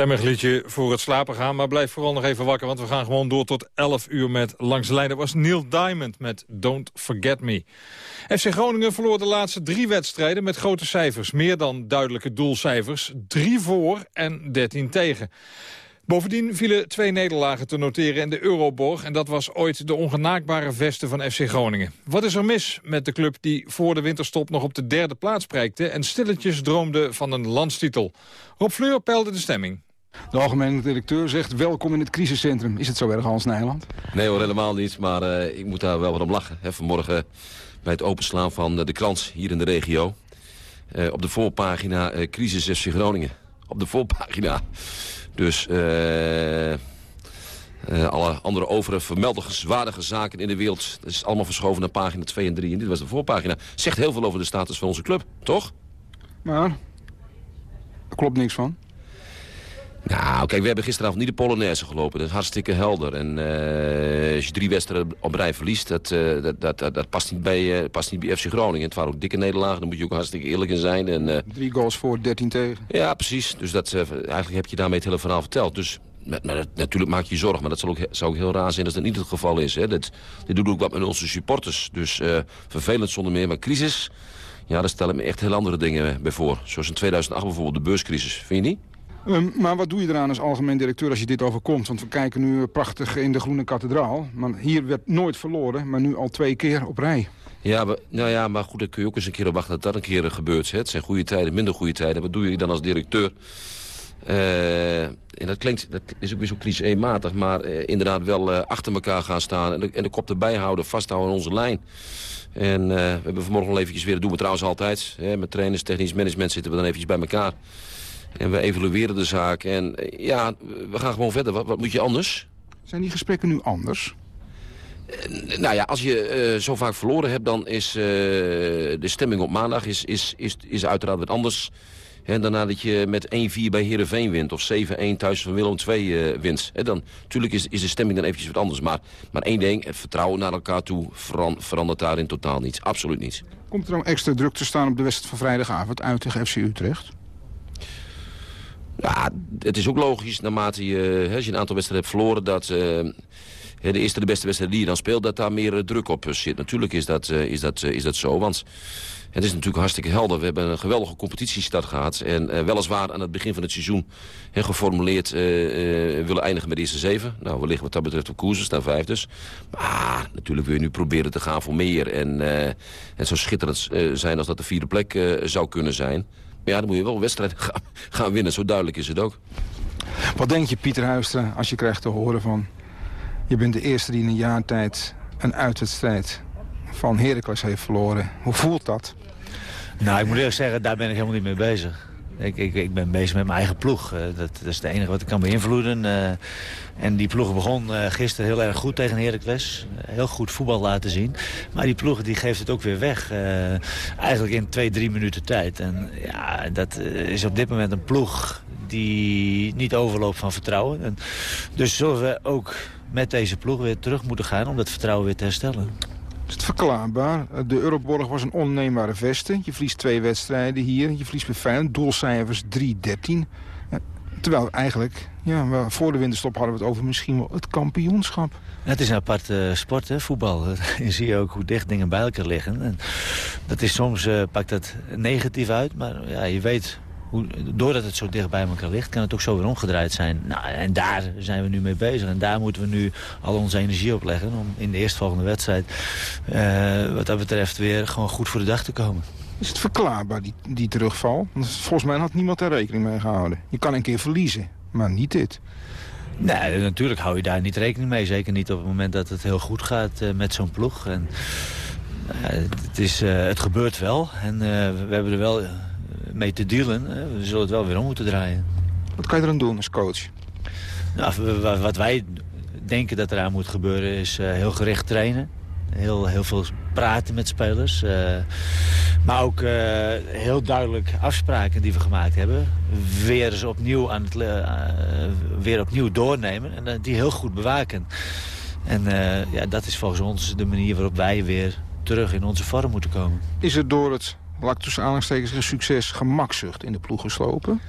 Stemmig liedje voor het slapen gaan, maar blijf vooral nog even wakker... want we gaan gewoon door tot 11 uur met Langs de Lijn. Dat was Neil Diamond met Don't Forget Me. FC Groningen verloor de laatste drie wedstrijden met grote cijfers. Meer dan duidelijke doelcijfers. Drie voor en 13 tegen. Bovendien vielen twee nederlagen te noteren in de Euroborg... en dat was ooit de ongenaakbare veste van FC Groningen. Wat is er mis met de club die voor de winterstop nog op de derde plaats prijkte... en stilletjes droomde van een landstitel? Rob Fleur peilde de stemming. De algemene directeur zegt welkom in het crisiscentrum. Is het zo erg, Hans Nijland? Nee hoor, helemaal niet. Maar uh, ik moet daar wel wat om lachen. Hè. Vanmorgen bij het openslaan van de krant hier in de regio. Uh, op de voorpagina uh, crisis FC Groningen. Op de voorpagina. Dus alle andere overige vermeldenswaardige zaken in de wereld... dat is allemaal verschoven naar pagina 2 en 3. En dit was de voorpagina. Zegt heel veel over de status van onze club, toch? Maar, er klopt niks van. Nou, kijk, we hebben gisteravond niet de Polonaise gelopen. Dat is hartstikke helder. En uh, als je drie wedstrijden op rij verliest, dat, uh, dat, dat, dat, dat, past, niet bij, uh, past niet bij FC Groningen. Het waren ook dikke nederlagen, daar moet je ook hartstikke eerlijk in zijn. En, drie goals voor, 13 tegen. Ja, precies. Dus dat, eigenlijk heb je daarmee het hele verhaal verteld. Dus met, met, natuurlijk maak je je zorgen, maar dat zal ook, zou ook heel raar zijn als dat niet het geval is. Hè. Dat, dit doet ook wat met onze supporters. Dus vervelend zonder meer, maar crisis... Ja, daar stel ik me echt heel andere dingen bij voor. Zoals in 2008 bijvoorbeeld de beurscrisis. Vind je niet? Um, maar wat doe je eraan als algemeen directeur als je dit overkomt? Want we kijken nu prachtig in de Groene Kathedraal. Maar hier werd nooit verloren, maar nu al twee keer op rij. Ja, maar, nou ja, maar goed, daar kun je ook eens een keer op wachten dat dat een keer gebeurt. Hè. Het zijn goede tijden, minder goede tijden. Wat doe je dan als directeur? Uh, en dat klinkt, dat is ook weer zo cliché-matig, maar inderdaad wel achter elkaar gaan staan. En de, en de kop erbij houden, vasthouden aan onze lijn. En we hebben vanmorgen al eventjes weer, dat doen we trouwens altijd. Hè, met trainers, technisch management zitten we dan eventjes bij elkaar. En we evalueren de zaak. En ja, we gaan gewoon verder. Wat, wat moet je anders? Zijn die gesprekken nu anders? Uh, nou ja, als je uh, zo vaak verloren hebt, dan is uh, de stemming op maandag is, is, is, is uiteraard wat anders. En daarna dat je met 1-4 bij Heerenveen wint of 7-1 thuis van Willem II wint. He, dan, natuurlijk is, is de stemming dan eventjes wat anders. Maar, maar één ding, het vertrouwen naar elkaar toe veran, verandert daarin totaal niets. Absoluut niets. Komt er dan extra druk te staan op de wedstrijd van vrijdagavond uit tegen FC Utrecht? Ja, het is ook logisch, naarmate je, als je een aantal wedstrijden hebt verloren... dat uh, de eerste de beste wedstrijd die je dan speelt, dat daar meer druk op zit. Natuurlijk is dat, uh, is dat, is dat zo, want het is natuurlijk hartstikke helder. We hebben een geweldige competitiestart gehad. En weliswaar aan het begin van het seizoen he, geformuleerd willen eindigen met de eerste zeven. Nou, we liggen wat dat betreft op koers, we staan vijf dus. Maar natuurlijk wil je nu proberen te gaan voor meer. En het zou schitterend zijn als dat de vierde plek zou kunnen zijn... Maar ja, dan moet je wel wedstrijden [laughs] gaan, gaan winnen. Zo duidelijk is het ook. Wat denk je, Pieter Huistra, als je krijgt te horen van... je bent de eerste die in een jaar tijd een uitwedstrijd van Heracles heeft verloren. Hoe voelt dat? Nou, ik moet eerlijk zeggen, daar ben ik helemaal niet mee bezig. Ik, ik, ik ben bezig met mijn eigen ploeg. Uh, dat, dat, is het enige wat ik kan beïnvloeden. Uh, en die ploeg begon uh, gisteren heel erg goed tegen Heracles. heel goed voetbal laten zien. Maar die ploeg die geeft het ook weer weg. eigenlijk in twee, drie minuten tijd. En ja, dat is op dit moment een ploeg die niet overloopt van vertrouwen. En dus zullen we ook met deze ploeg weer terug moeten gaan om dat vertrouwen weer te herstellen. Is het verklaarbaar? De Euroborg was een onneembare veste. Je verliest twee wedstrijden hier. Je verliest bij Feyenoord. Doelcijfers 3-13. Terwijl eigenlijk, ja, voor de winterstop hadden we het over misschien wel het kampioenschap. Het is een aparte sport, hè, voetbal. [laughs] Je ziet ook hoe dicht dingen bij elkaar liggen. En dat is soms, uh, pakt dat negatief uit. Maar ja, je weet hoe, doordat het zo dicht bij elkaar ligt, kan het ook zo weer omgedraaid zijn. Nou, en daar zijn we nu mee bezig. En daar moeten we nu al onze energie op leggen om in de eerstvolgende wedstrijd, uh, wat dat betreft, weer gewoon goed voor de dag te komen. Is het verklaarbaar, die, die terugval? Want volgens mij had niemand daar rekening mee gehouden. Je kan een keer verliezen, maar niet dit. Nee, natuurlijk hou je daar niet rekening mee. Zeker niet op het moment dat het heel goed gaat uh, met zo'n ploeg. En, uh, het, is, het gebeurt wel. En we hebben er wel mee te dealen. We zullen het wel weer om moeten draaien. Wat kan je er aan doen als coach? Nou, wat wij denken dat eraan moet gebeuren is uh, heel gericht trainen. Heel, heel veel praten met spelers. Uh, maar ook uh, heel duidelijk afspraken die we gemaakt hebben. Weer eens opnieuw, aan het, weer opnieuw doornemen en die heel goed bewaken. En ja, dat is volgens ons de manier waarop wij weer terug in onze vorm moeten komen. Is het door het laat ik tussen aanhalingstekens een succes, gemakzucht in de ploeg geslopen?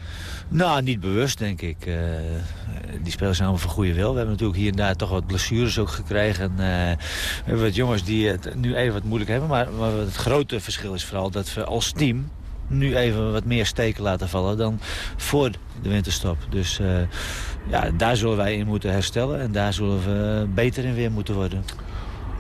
Nou, niet bewust, denk ik. Uh, die spelers zijn allemaal van goede wil. We hebben natuurlijk hier en daar toch wat blessures ook gekregen. En, we hebben wat jongens die het nu even wat moeilijk hebben. Maar, maar het grote verschil is vooral dat we als team nu even wat meer steken laten vallen dan voor de winterstop. Dus uh, ja, daar zullen wij in moeten herstellen en daar zullen we beter in weer moeten worden.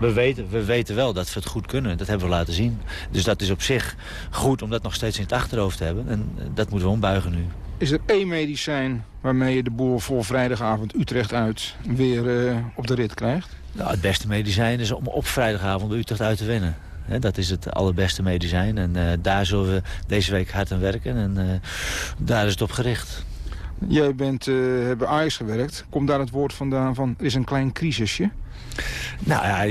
We weten, we weten wel dat we het goed kunnen. Dat hebben we laten zien. Dus dat is op zich goed om dat nog steeds in het achterhoofd te hebben. En dat moeten we ombuigen nu. Is er één medicijn waarmee je de boel voor vrijdagavond Utrecht uit weer uh, op de rit krijgt? Nou, het beste medicijn is om op vrijdagavond Utrecht uit te winnen. He, dat is het allerbeste medicijn. En uh, daar zullen we deze week hard aan werken. En uh, daar is het op gericht. Jij bent, uh, bij Ajax gewerkt. Komt daar het woord vandaan van, er is een klein crisisje? Nou ja,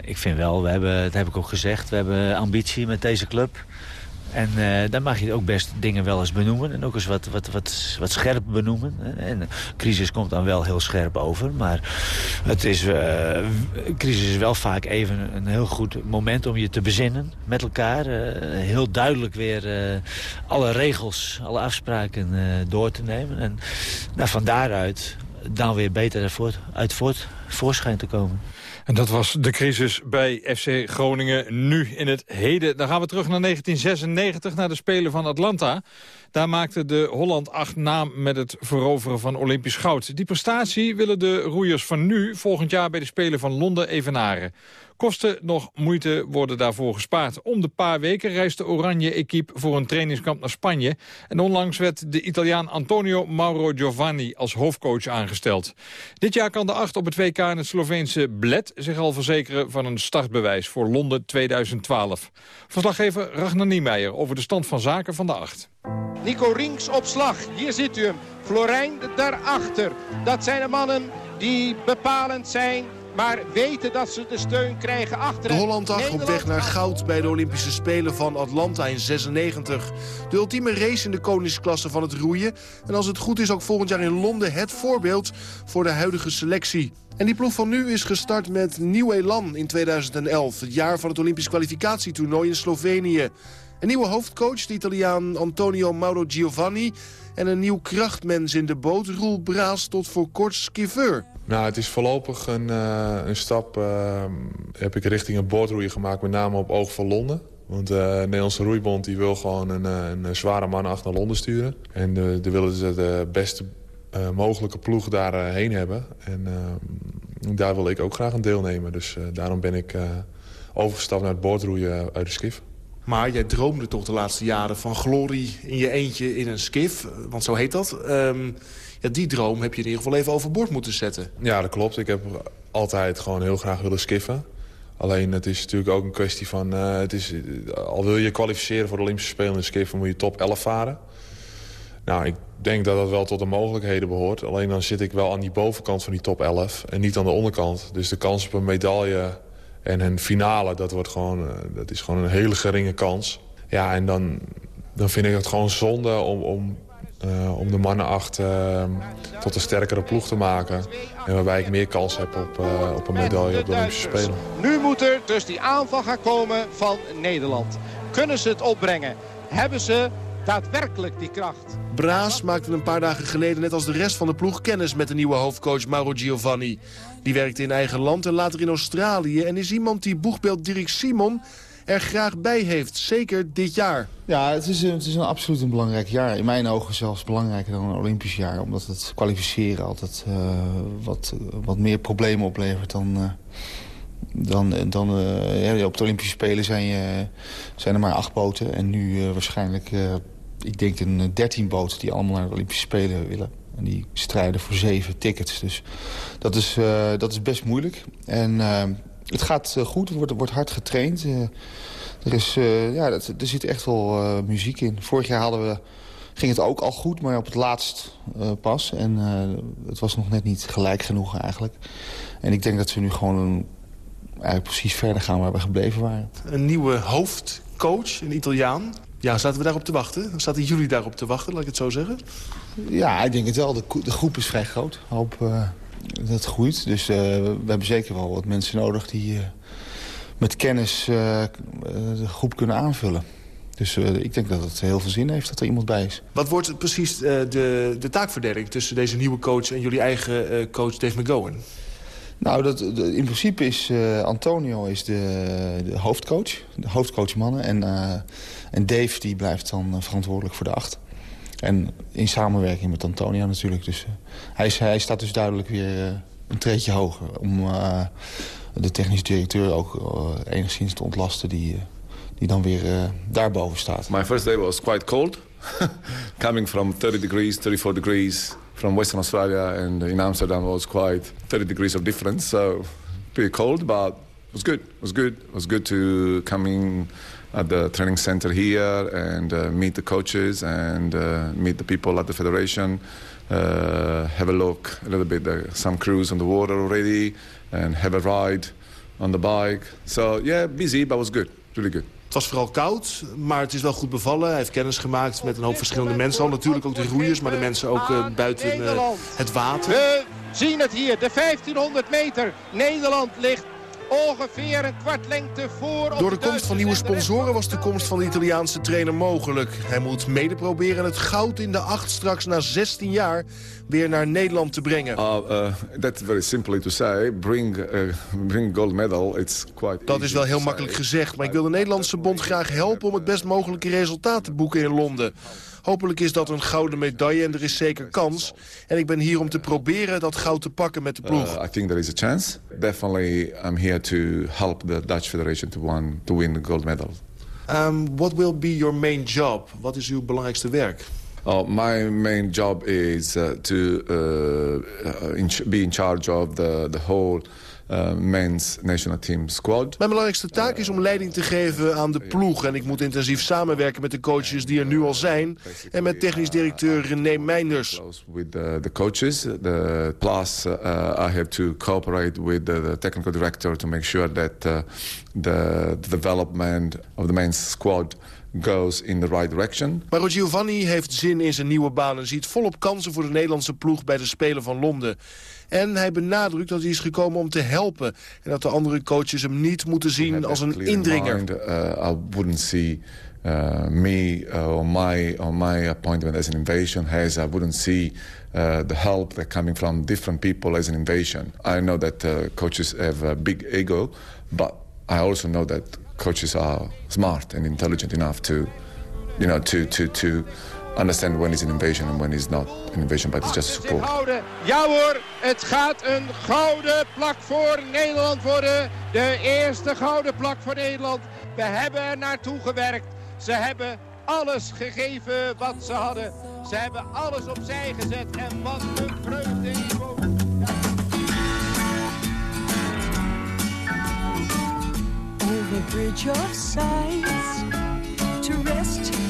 ik vind wel, we hebben, dat heb ik ook gezegd, we hebben ambitie met deze club. En uh, dan mag je ook best dingen wel eens benoemen. En ook eens wat, wat, wat, wat scherp benoemen. En crisis komt dan wel heel scherp over. Maar het is, uh, crisis is wel vaak even een heel goed moment om je te bezinnen met elkaar. Uh, heel duidelijk weer alle regels, alle afspraken door te nemen. En nou, van daaruit dan weer beter ervoor, uit voort, voorschijn te komen. En dat was de crisis bij FC Groningen nu in het heden. Dan gaan we terug naar 1996, naar de Spelen van Atlanta. Daar maakte de Holland 8 naam met het veroveren van Olympisch goud. Die prestatie willen de roeiers van nu volgend jaar bij de Spelen van Londen evenaren. Kosten nog moeite worden daarvoor gespaard. Om de paar weken reist de Oranje Equipe voor een trainingskamp naar Spanje. En onlangs werd de Italiaan Antonio Mauro Giovanni als hoofdcoach aangesteld. Dit jaar kan de acht op het WK in het Sloveense Bled zich al verzekeren van een startbewijs voor Londen 2012. Verslaggever Ragnar Niemeyer over de stand van zaken van de acht. Nico Rinks op slag. Hier zit u hem. Florijn daarachter. Dat zijn de mannen die bepalend zijn maar weten dat ze de steun krijgen achter De Holland op weg naar goud bij de Olympische Spelen van Atlanta in 96. De ultieme race in de koningsklasse van het roeien. En als het goed is ook volgend jaar in Londen het voorbeeld voor de huidige selectie. En die ploeg van nu is gestart met nieuw elan in 2011. Het jaar van het Olympisch kwalificatietoernooi in Slovenië. Een nieuwe hoofdcoach, de Italiaan Antonio Mauro Giovanni... en een nieuw krachtmens in de boot, Roel Braas, tot voor kort skiveur. Nou, het is voorlopig een, uh, een stap, uh, heb ik richting een boordroeien gemaakt, met name op oog van Londen. Want uh, de Nederlandse roeibond die wil gewoon een, een zware man achter naar Londen sturen. En de willen ze de beste mogelijke ploeg daarheen hebben. En daar wil ik ook graag aan deelnemen. Dus daarom ben ik overgestapt naar het boordroeien uit de skif. Maar jij droomde toch de laatste jaren van glorie in je eentje in een skif. Want zo heet dat. Um, ja, die droom heb je in ieder geval even overboord moeten zetten. Ja, dat klopt. Ik heb altijd gewoon heel graag willen skiffen. Alleen het is natuurlijk ook een kwestie van... Uh, het is, al wil je kwalificeren voor de Olympische Spelen in skiffen... moet je top 11 varen. Nou, ik denk dat dat wel tot de mogelijkheden behoort. Alleen dan zit ik wel aan die bovenkant van die top 11 en niet aan de onderkant. Dus de kans op een medaille en een finale, dat, wordt gewoon, uh, dat is gewoon een hele geringe kans. Ja, en dan, dan vind ik het gewoon zonde om, om uh, om de mannen acht uh, tot een sterkere ploeg te maken. En waarbij ik meer kans heb op, op een medaille op de Olympische Spelen. Nu moet er dus die aanval gaan komen van Nederland. Kunnen ze het opbrengen? Hebben ze daadwerkelijk die kracht? Braas maakte een paar dagen geleden net als de rest van de ploeg kennis met de nieuwe hoofdcoach Mauro Giovanni. Die werkte in eigen land en later in Australië en is iemand die boegbeeld Dirk Simon er graag bij heeft. Zeker dit jaar. Ja, het is, een, het is een absoluut een belangrijk jaar. In mijn ogen zelfs belangrijker dan een Olympisch jaar. Omdat het kwalificeren altijd uh, wat, wat meer problemen oplevert dan... Uh, dan, dan uh, ja, op de Olympische Spelen zijn, zijn er maar acht boten. En nu waarschijnlijk, ik denk een dertien boten die allemaal naar de Olympische Spelen willen. En die strijden voor zeven tickets. Dus dat is, dat is best moeilijk. En het gaat goed, er wordt, wordt hard getraind. Er, is, ja, er zit echt wel muziek in. Vorig jaar hadden we, ging het ook al goed, maar op het laatst pas. En het was nog net niet gelijk genoeg eigenlijk. En ik denk dat we nu gewoon eigenlijk precies verder gaan waar we gebleven waren. Een nieuwe hoofdcoach, een Italiaan. Ja, zaten we daarop te wachten? Zaten jullie daarop te wachten, laat ik het zo zeggen? Ja, ik denk het wel. De, de groep is vrij groot. Hoop, dat groeit. Dus uh, we hebben zeker wel wat mensen nodig die uh, met kennis uh, de groep kunnen aanvullen. Dus eh, ik denk dat het heel veel zin heeft dat er iemand bij is. Wat wordt precies uh, de, de taakverdeling tussen deze nieuwe coach... en jullie eigen uh, coach Dave McGowan? Nou, dat, in principe is Antonio is de, de, hoofdcoach, de hoofdcoach mannen. En, en Dave die blijft dan verantwoordelijk voor de acht. En in samenwerking met Antonio natuurlijk. Dus hij, hij staat dus duidelijk weer een treedje hoger... om de technische directeur ook enigszins te ontlasten... die die dan weer daarboven staat. My first day was quite cold. [laughs] Coming from 30 degrees, 34 degrees from Western Australia and in Amsterdam was quite 30 degrees of difference. So pretty cold, but it was good. It was good. It was good to come in at the training center here and uh, meet the coaches and uh, meet the people at the federation. Uh, have a look a little bit, uh, some cruise on the water already and have a ride on the bike. So yeah, busy, but was good. Really good. Het was vooral koud, maar het is wel goed bevallen. Hij heeft kennis gemaakt met een hoop verschillende mensen. Al natuurlijk ook de roeiers, maar de mensen ook uh, buiten uh, het water. We zien het hier, de 1500 meter. Nederland ligt ongeveer een kwart lengte voor. Door de komst van nieuwe sponsoren was de komst van de Italiaanse trainer mogelijk. Hij moet mede proberen het goud in de acht straks na 16 jaar weer naar Nederland te brengen. Uh, uh, that's very simply to say. Bring, uh, bring gold medal. It's quite Dat is wel heel makkelijk gezegd, maar ik wil de Nederlandse bond graag helpen om het best mogelijke resultaat te boeken in Londen. Hopelijk is dat een gouden medaille en er is zeker kans. En ik ben hier om te proberen dat goud te pakken met de ploeg. Uh, I think there is a chance. Definitely I'm here to help the Dutch Federation to, win, to win the gold medal. Um, what will be your main job? Wat is uw belangrijkste werk? Oh, my main job is uh, to uh, in be in charge of the, the whole uh, men's national team squad. Mijn belangrijkste taak is om leiding te geven aan de ploeg. En ik moet intensief samenwerken met de coaches die er nu al zijn. En met technisch directeur René Meinders. With the, the coaches, the, plus uh, I have to cooperate with the, the, technical director to make sure that uh, the development of the men's squad goes in the right direction. Maar Giovanni heeft zin in zijn nieuwe baan en ziet volop kansen voor de Nederlandse ploeg bij de Spelen van Londen. En hij benadrukt dat hij is gekomen om te helpen. En dat de andere coaches hem niet moeten zien als een indringer. Mind, uh, I wouldn't see uh, me uh, or, my, or my appointment as an invasion as I wouldn't see uh, the help that coming from different people as an invasion. I know that uh, coaches have a big ego, but I also know that coaches are smart and intelligent enough to, you know, to, to, to understand when it's an invasion and when it's not an invasion, but it's just support. Ja hoor, het gaat een gouden plak voor Nederland worden. De eerste gouden plak voor Nederland. We hebben er naartoe gewerkt. Ze hebben alles gegeven wat ze hadden. Ze hebben alles opzij gezet. En wat een vreugde Over bridge of sighs To rest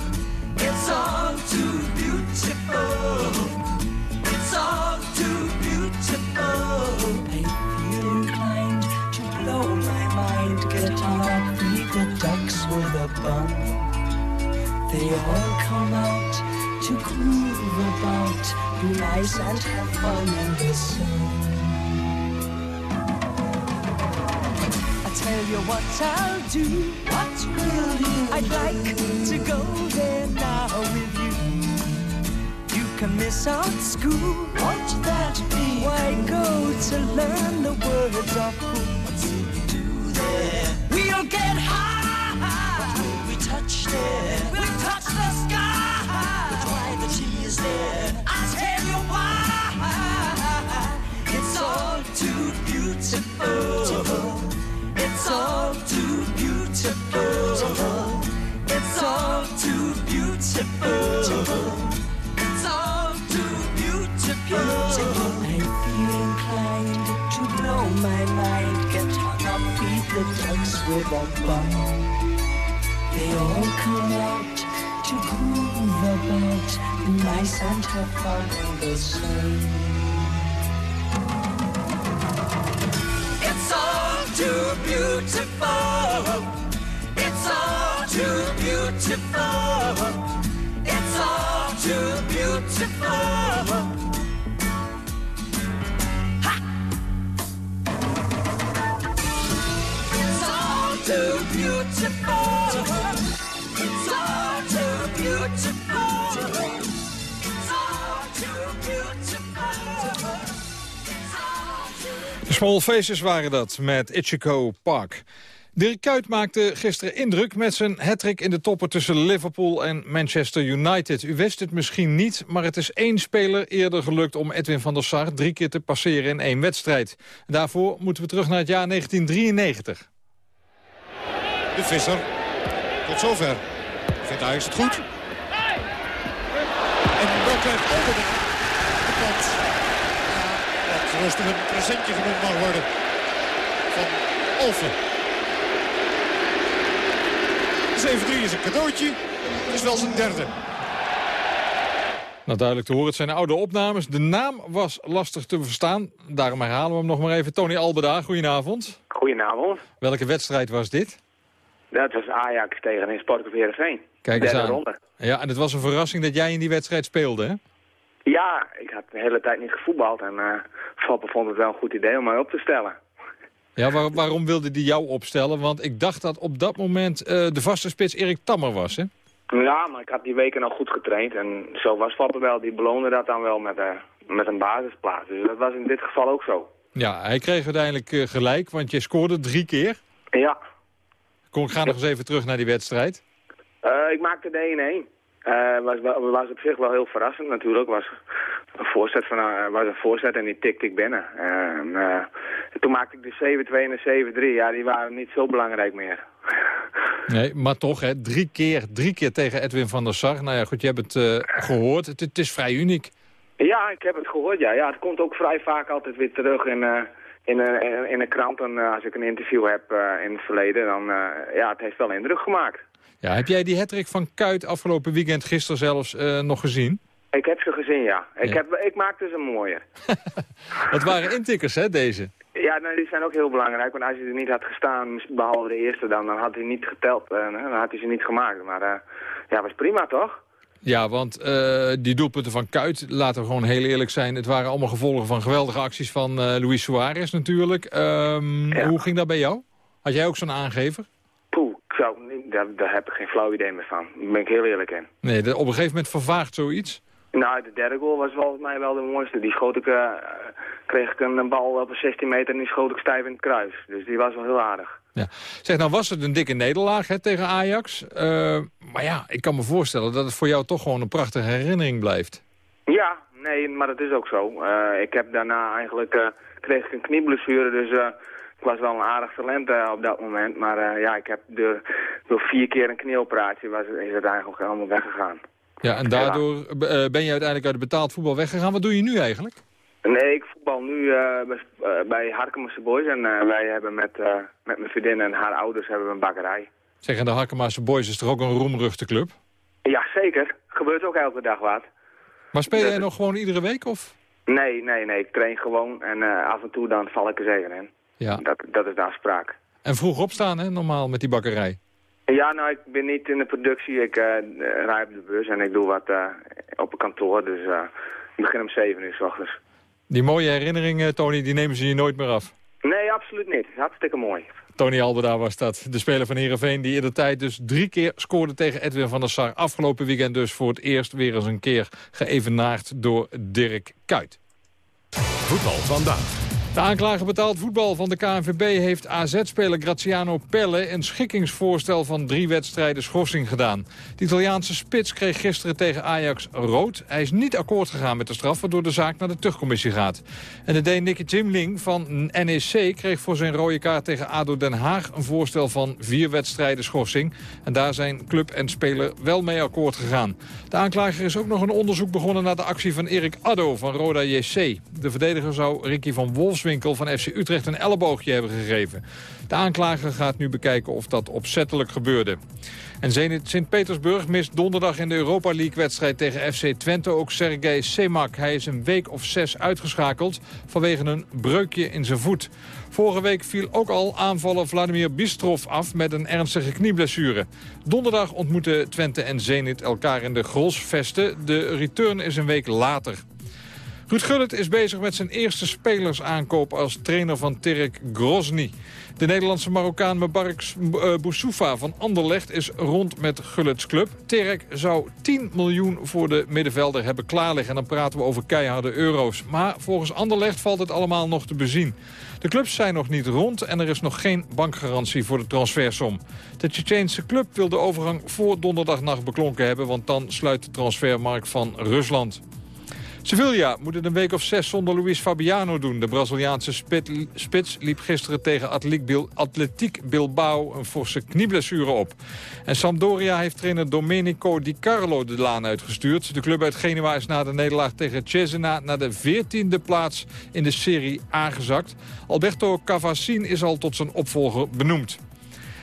it's all too beautiful. It's all too beautiful. I feel inclined to blow my mind. Get on, feed the ducks with a bun. They all come out to groove about, be nice and have fun in the sun. You what I'll do. What will you? I'd like to go there now with you. You can miss out school. Won't that be? Why go to learn the words of who? What's we do there? We'll get high. What will we touch there? We'll touch the sky. But why the tears there? I'll tell you why. It's all too beautiful. It's all too beautiful. It's all too beautiful. It's all too beautiful. I feel inclined to blow my mind. Get hung up, feed the ducks with a bun. They all come out to groove about. nice and have fun in the sun. Too beautiful. It's all too beautiful. It's all too beautiful. Small Faces waren dat met Ichigo Park. Dirk Kuyt maakte gisteren indruk met zijn hattrick in de toppen tussen Liverpool en Manchester United. U wist het misschien niet, maar het is één speler eerder gelukt om Edwin van der Sar drie keer te passeren in één wedstrijd. Daarvoor moeten we terug naar het jaar 1993. De Visser. Tot zover. Vindt Ajax het goed? En dat werd over de, de kant. Wat rustig een presentje genoemd mag worden. Van Alphen. 7-3 is een cadeautje. Het is wel zijn derde. Nou, duidelijk te horen, het zijn oude opnames. De naam was lastig te verstaan. Daarom herhalen we hem nog maar even. Tony Albeda, goedenavond. Goedenavond. Welke wedstrijd was dit? Dat was Ajax tegen een Sportclub Heerenveen. Kijk eens Derde aan. ronde. Ja, en het was een verrassing dat jij in die wedstrijd speelde, hè? Ja, ik had de hele tijd niet gevoetbald en uh, Foppe vond het wel een goed idee om mij op te stellen. Ja, waar- waarom wilde die jou opstellen? Want ik dacht dat op dat moment eh, de vaste spits Erik Tammer was, hè? Ja, maar ik had die weken al goed getraind en zo was Foppe wel. Die beloonde dat dan wel met, eh, met een basisplaats. Dus dat was in dit geval ook zo. Ja, hij kreeg uiteindelijk eh, gelijk, want je scoorde drie keer. Ja, Kom, ik ga nog eens even terug naar die wedstrijd. Eh, ik maakte de 1-1. Eh was, was op zich wel heel verrassend natuurlijk. Was een voorzet, van, eh, was een voorzet en die tikte ik binnen. En, eh, toen maakte ik de 7-2 en de 7-3. Ja, die waren niet zo belangrijk meer. [laughs] Nee, maar toch, hè, drie, keer, drie keer tegen Edwin van der Sar. Nou ja, goed, je hebt het eh, gehoord. Het, het is vrij uniek. Ja, ik heb het gehoord. Ja. ja, het komt ook vrij vaak altijd weer terug in, in, een in een krant. En als ik een interview heb in het verleden, dan uh, ja, het heeft wel indruk gemaakt. Ja, heb jij die hattrick van Kuit afgelopen weekend, gisteren zelfs, uh, nog gezien? Ik heb ze gezien, ja. Ik, ja. Heb, ik maakte ze mooier. [laughs] Het waren intikkers, hè, deze? Ja, nou, die zijn ook heel belangrijk. Want als hij er niet had gestaan, behalve de eerste dan, dan had hij niet geteld. Uh, dan had hij ze niet gemaakt. Maar uh, ja, was prima, toch? Ja, want uh, die doelpunten van Kuit, laten we gewoon heel eerlijk zijn... het waren allemaal gevolgen van geweldige acties van uh, Luis Suarez natuurlijk. Um, ja. Hoe ging dat bij jou? Had jij ook zo'n aangever? Daar, daar heb ik geen flauw idee meer van. Daar ben ik heel eerlijk in. Nee, op een gegeven moment vervaagt zoiets? Nou, de derde goal was volgens mij wel de mooiste. Die schoot ik, uh, kreeg ik een bal op een 16 meter en die schoot ik stijf in het kruis. Dus die was wel heel aardig. Ja. Zeg, nou was het een dikke nederlaag hè, tegen Ajax. Uh, maar ja, ik kan me voorstellen dat het voor jou toch gewoon een prachtige herinnering blijft. Ja, nee, maar dat is ook zo. Uh, ik heb daarna eigenlijk, kreeg ik een knieblessure, dus ik was wel een aardig talent op dat moment. Maar ja, ik heb door, door vier keer een knieoperatie was, is het eigenlijk helemaal weggegaan. Ja, en daardoor ja. ben je uiteindelijk uit het betaald voetbal weggegaan. Wat doe je nu eigenlijk? Nee, ik voetbal nu bij, bij Harkemasse Boys en wij hebben met, met mijn vriendin en haar ouders hebben we een bakkerij. Zeg, en de Harkemasse Boys is toch ook een roemruchte club? Ja, zeker. Gebeurt ook elke dag wat. Maar speel jij nog gewoon iedere week, of? Nee, nee, nee. Ik train gewoon en af en toe dan val ik er zeker in. Ja. Dat, dat is de afspraak. En vroeg opstaan, hè, normaal, met die bakkerij? Ja, nou, ik ben niet in de productie. Ik rij op de bus en ik doe wat op een kantoor. Dus ik begin om 7 uur s ochtends. Die mooie herinneringen, Tony, die nemen ze je nooit meer af? Nee, absoluut niet. Hartstikke mooi. Tony Albeda was dat, de speler van Heerenveen... die in de tijd dus drie keer scoorde tegen Edwin van der Sar. Afgelopen weekend dus voor het eerst weer eens een keer geëvenaard door Dirk Kuyt. Voetbal vandaag. De aanklager betaald voetbal van de KNVB heeft AZ-speler Graziano Pelle... een schikkingsvoorstel van drie wedstrijden schorsing gedaan. De Italiaanse spits kreeg gisteren tegen Ajax rood. Hij is niet akkoord gegaan met de straf, waardoor de zaak naar de tuchtcommissie gaat. En de Deen Nicky Jimling van NEC kreeg voor zijn rode kaart tegen ADO Den Haag... een voorstel van vier wedstrijden schorsing. En daar zijn club en speler wel mee akkoord gegaan. De aanklager is ook nog een onderzoek begonnen naar de actie van Erik Addo van Roda JC. De verdediger zou Ricky van Wolfs Van FC Utrecht een elleboogje hebben gegeven. De aanklager gaat nu bekijken of dat opzettelijk gebeurde. En Zenit Sint-Petersburg mist donderdag in de Europa League-wedstrijd tegen FC Twente ook Sergej Semak. Hij is een week of zes uitgeschakeld vanwege een breukje in zijn voet. Vorige week viel ook al aanvaller Vladimir Bistrov af met een ernstige knieblessure. Donderdag ontmoeten Twente en Zenit elkaar in de Grosvesten. De return is een week later. Ruud Gullit is bezig met zijn eerste spelersaankoop als trainer van Terek Grozny. De Nederlandse Marokkaan Mubarak eh, Boussoufa van Anderlecht is rond met Gullits club. Terek zou 10 miljoen voor de middenvelder hebben klaarliggen. En dan praten we over keiharde euro's. Maar volgens Anderlecht valt het allemaal nog te bezien. De clubs zijn nog niet rond en er is nog geen bankgarantie voor de transfersom. De Tsjetsjeense club wil de overgang voor donderdagnacht beklonken hebben... want dan sluit de transfermarkt van Rusland. Sevilla moet het een week of zes zonder Luis Fabiano doen. De Braziliaanse spits liep gisteren tegen Atletiek Bilbao een forse knieblessure op. En Sampdoria heeft trainer Domenico Di Carlo de laan uitgestuurd. De club uit Genua is na de nederlaag tegen Cesena naar de 14e plaats in de Serie A gezakt. Alberto Cavacin is al tot zijn opvolger benoemd.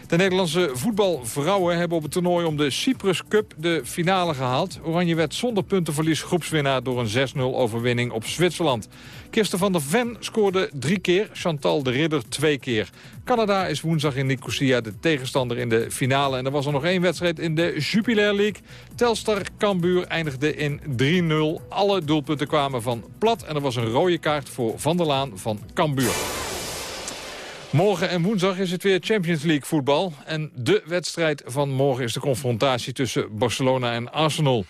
De Nederlandse voetbalvrouwen hebben op het toernooi om de Cyprus Cup de finale gehaald. Oranje werd zonder puntenverlies groepswinnaar door een 6-0 overwinning op Zwitserland. Kirsten van der Ven scoorde drie keer, Chantal de Ridder twee keer. Canada is woensdag in Nicosia de tegenstander in de finale. En er was er nog één wedstrijd in de Jupiler League. Telstar Cambuur eindigde in 3-0. Alle doelpunten kwamen van plat en er was een rode kaart voor Van der Laan van Cambuur. Morgen en woensdag is het weer Champions League voetbal. En de wedstrijd van morgen is de confrontatie tussen Barcelona en Arsenal.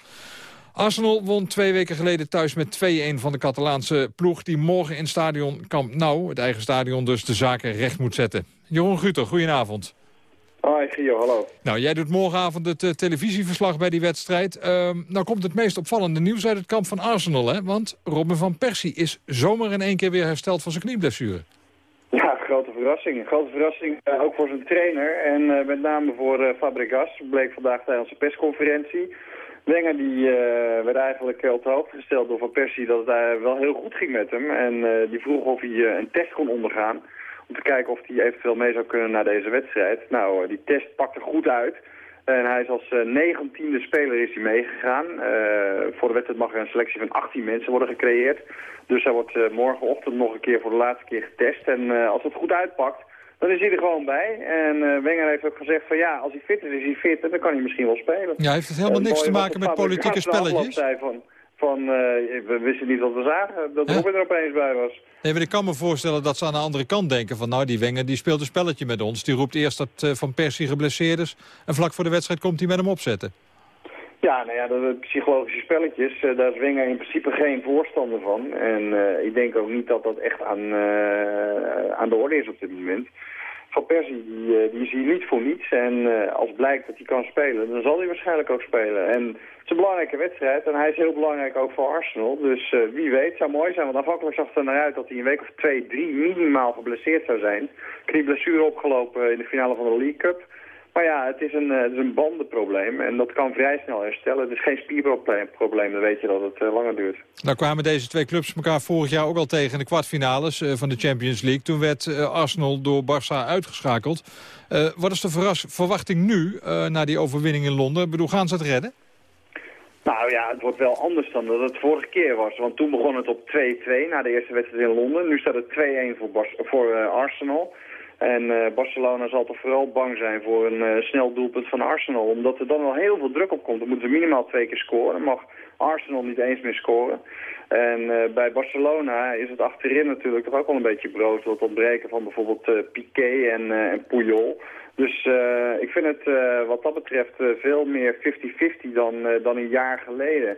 Arsenal won twee weken geleden thuis met 2-1 van de Catalaanse ploeg... die morgen in stadion Camp Nou, het eigen stadion, dus de zaken recht moet zetten. Jeroen Guter, goedenavond. Hoi, Gio, hallo. Nou, jij doet morgenavond het uh, televisieverslag bij die wedstrijd. Uh, nou komt het meest opvallende nieuws uit het kamp van Arsenal, hè? Want Robin van Persie is zomaar in één keer weer hersteld van zijn knieblessure. Ja, grote verrassing. Grote verrassing uh, ook voor zijn trainer en uh, met name voor uh, Fabregas. Bleek vandaag tijdens de persconferentie. Wenger die werd eigenlijk op de hoogte gesteld door Van Persie dat het wel heel goed ging met hem. En die vroeg of hij een test kon ondergaan om te kijken of hij eventueel mee zou kunnen naar deze wedstrijd. Nou, die test pakte goed uit. En hij is als negentiende speler is hij meegegaan. voor de wedstrijd mag er een selectie van 18 mensen worden gecreëerd. Dus hij wordt uh, morgenochtend nog een keer voor de laatste keer getest. En als het goed uitpakt, dan is hij er gewoon bij. En uh, Wenger heeft ook gezegd van ja, als hij fit is, is hij fit. En dan kan hij misschien wel spelen. Ja, heeft het helemaal niks te maken met politieke spelletjes? Van, van we wisten niet wat we zagen, dat Robin er opeens bij was. Nee, maar ik kan me voorstellen dat ze aan de andere kant denken van... nou, die Wenger die speelt een spelletje met ons. Die roept eerst dat Van Persie geblesseerd is... en vlak voor de wedstrijd komt hij met hem opzetten. Ja, nou ja, dat psychologische spelletjes, daar is Wenger in principe geen voorstander van. En uh, ik denk ook niet dat dat echt aan, uh, aan de orde is op dit moment. Van Persie, die, die is niet voor niets. En als blijkt dat hij kan spelen, dan zal hij waarschijnlijk ook spelen. En het is een belangrijke wedstrijd en hij is heel belangrijk ook voor Arsenal. Dus wie weet, zou mooi zijn, want afhankelijk zag het er naar uit dat hij een week of twee, drie minimaal geblesseerd zou zijn. Knieblessure opgelopen in de finale van de League Cup. Maar ja, het is, een, het is een bandenprobleem en dat kan vrij snel herstellen. Het is geen spierprobleem, dan weet je dat het uh, langer duurt. Nou kwamen deze twee clubs elkaar vorig jaar ook al tegen in de kwartfinales uh, van de Champions League. Toen werd uh, Arsenal door Barça uitgeschakeld. wat is de verwachting nu, na die overwinning in Londen? Ik bedoel, gaan ze het redden? Nou ja, het wordt wel anders dan dat het vorige keer was. Want toen begon het op 2-2 na de eerste wedstrijd in Londen. Nu staat het 2-1 voor, voor Arsenal. En uh, Barcelona zal toch vooral bang zijn voor een uh, snel doelpunt van Arsenal. Omdat er dan wel heel veel druk op komt. Dan moeten ze minimaal twee keer scoren. mag Arsenal niet eens meer scoren. En uh, bij Barcelona is het achterin natuurlijk toch ook wel een beetje brood. Door het ontbreken van bijvoorbeeld Piqué en, en Puyol. Dus ik vind het wat dat betreft veel meer 50-50 dan, dan een jaar geleden.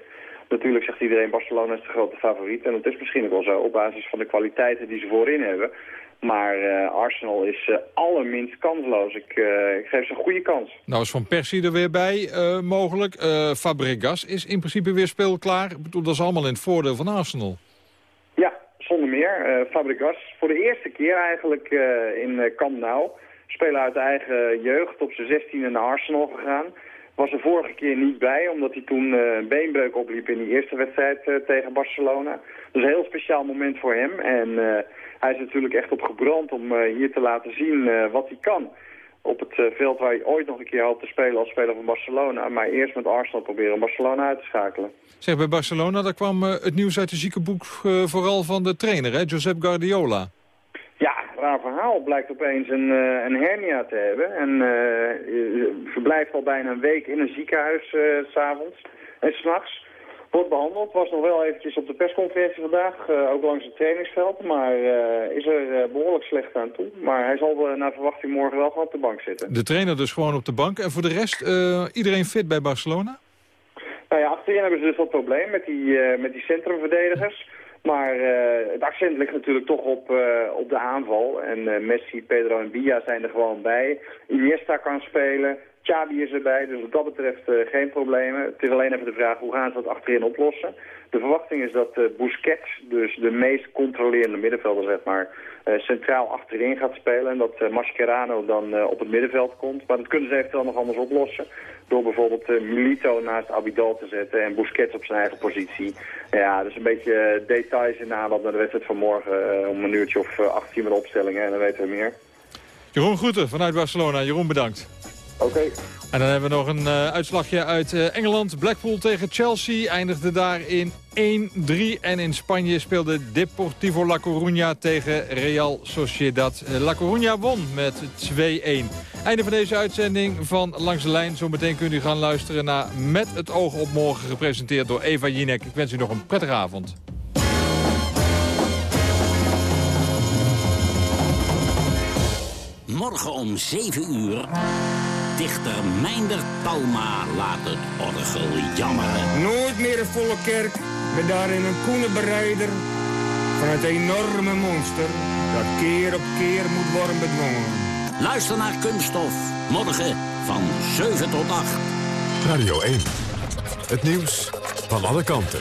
Natuurlijk zegt iedereen Barcelona is de grote favoriet. En dat is misschien ook wel zo op basis van de kwaliteiten die ze voorin hebben. Maar uh, Arsenal is uh, allerminst kansloos. Ik, uh, ik, geef ze een goede kans. Nou is Van Persie er weer bij, mogelijk. Fabregas is in principe weer speelklaar. Ik bedoel, dat is allemaal in het voordeel van Arsenal. Ja, zonder meer. Fabregas voor de eerste keer eigenlijk in Camp Nou. Speler uit eigen jeugd op zijn 16e naar Arsenal gegaan. Was er vorige keer niet bij, omdat hij toen een beenbreuk opliep in die eerste wedstrijd tegen Barcelona. Dus een heel speciaal moment voor hem. En hij is natuurlijk echt op gebrand om hier te laten zien wat hij kan op het veld waar hij ooit nog een keer hoopt te spelen als speler van Barcelona. Maar eerst met Arsenal proberen Barcelona uit te schakelen. Zeg, bij Barcelona, daar kwam het nieuws uit de ziekenboek vooral van de trainer, hè? Josep Guardiola. Ja, raar verhaal. Blijkt opeens een, uh, een hernia te hebben. En verblijft al bijna een week in een ziekenhuis uh, s'avonds en s'nachts. Wordt behandeld. Was nog wel eventjes op de persconferentie vandaag, ook langs het trainingsveld. Maar is er behoorlijk slecht aan toe. Maar hij zal naar verwachting morgen wel gewoon op de bank zitten. De trainer dus gewoon op de bank. En voor de rest, iedereen fit bij Barcelona? Nou ja, achterin hebben ze dus wat probleem met die, met die centrumverdedigers. Maar het accent ligt natuurlijk toch op, op de aanval. En Messi, Pedro en Villa zijn er gewoon bij. Iniesta kan spelen. Xabi is erbij, dus wat dat betreft geen problemen. Het is alleen even de vraag hoe gaan ze dat achterin oplossen. De verwachting is dat Busquets, dus de meest controlerende middenvelder zeg maar, centraal achterin gaat spelen. En dat Mascherano dan op het middenveld komt. Maar dat kunnen ze eventueel nog anders oplossen. Door bijvoorbeeld uh, Milito naast Abidal te zetten en Busquets op zijn eigen positie. Ja, dus een beetje details in aanloop naar de wedstrijd van morgen. Uh, om een uurtje of uh, 18 met opstellingen en dan weten we meer. Jeroen Groeten vanuit Barcelona. Jeroen, bedankt. Oké. En dan hebben we nog een uh, uitslagje uit uh, Engeland. Blackpool tegen Chelsea eindigde daar in 1-3. En in Spanje speelde Deportivo La Coruña tegen Real Sociedad. Uh, La Coruña won met 2-1. Einde van deze uitzending van Langs de Lijn. Zometeen kunt u gaan luisteren naar Met het oog op morgen. Gepresenteerd door Eva Jinek. Ik wens u nog een prettige avond. Morgen om 7 uur... Dichter Meinder Talma laat het orgel jammeren. Nooit meer een volle kerk, met daarin een koene bereider van het enorme monster dat keer op keer moet worden bedwongen. Luister naar Kunststof, morgen van 7 tot 8. Radio 1, het nieuws van alle kanten.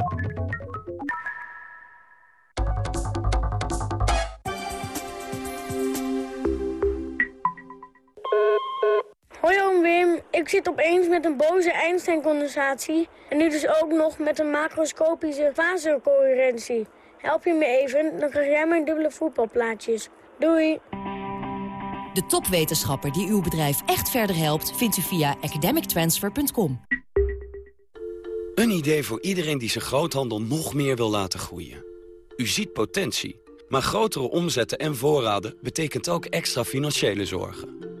Ik zit opeens met een boze Einstein-condensatie en nu dus ook nog met een macroscopische fasecoherentie. Help je me even, dan krijg jij mijn dubbele voetbalplaatjes. Doei! De topwetenschapper die uw bedrijf echt verder helpt... vindt u via academictransfer.com. Een idee voor iedereen die zijn groothandel nog meer wil laten groeien. U ziet potentie, maar grotere omzetten en voorraden... betekent ook extra financiële zorgen.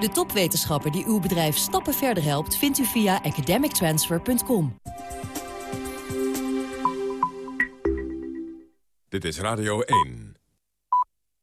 De topwetenschapper die uw bedrijf stappen verder helpt... vindt u via academictransfer.com. Dit is Radio 1.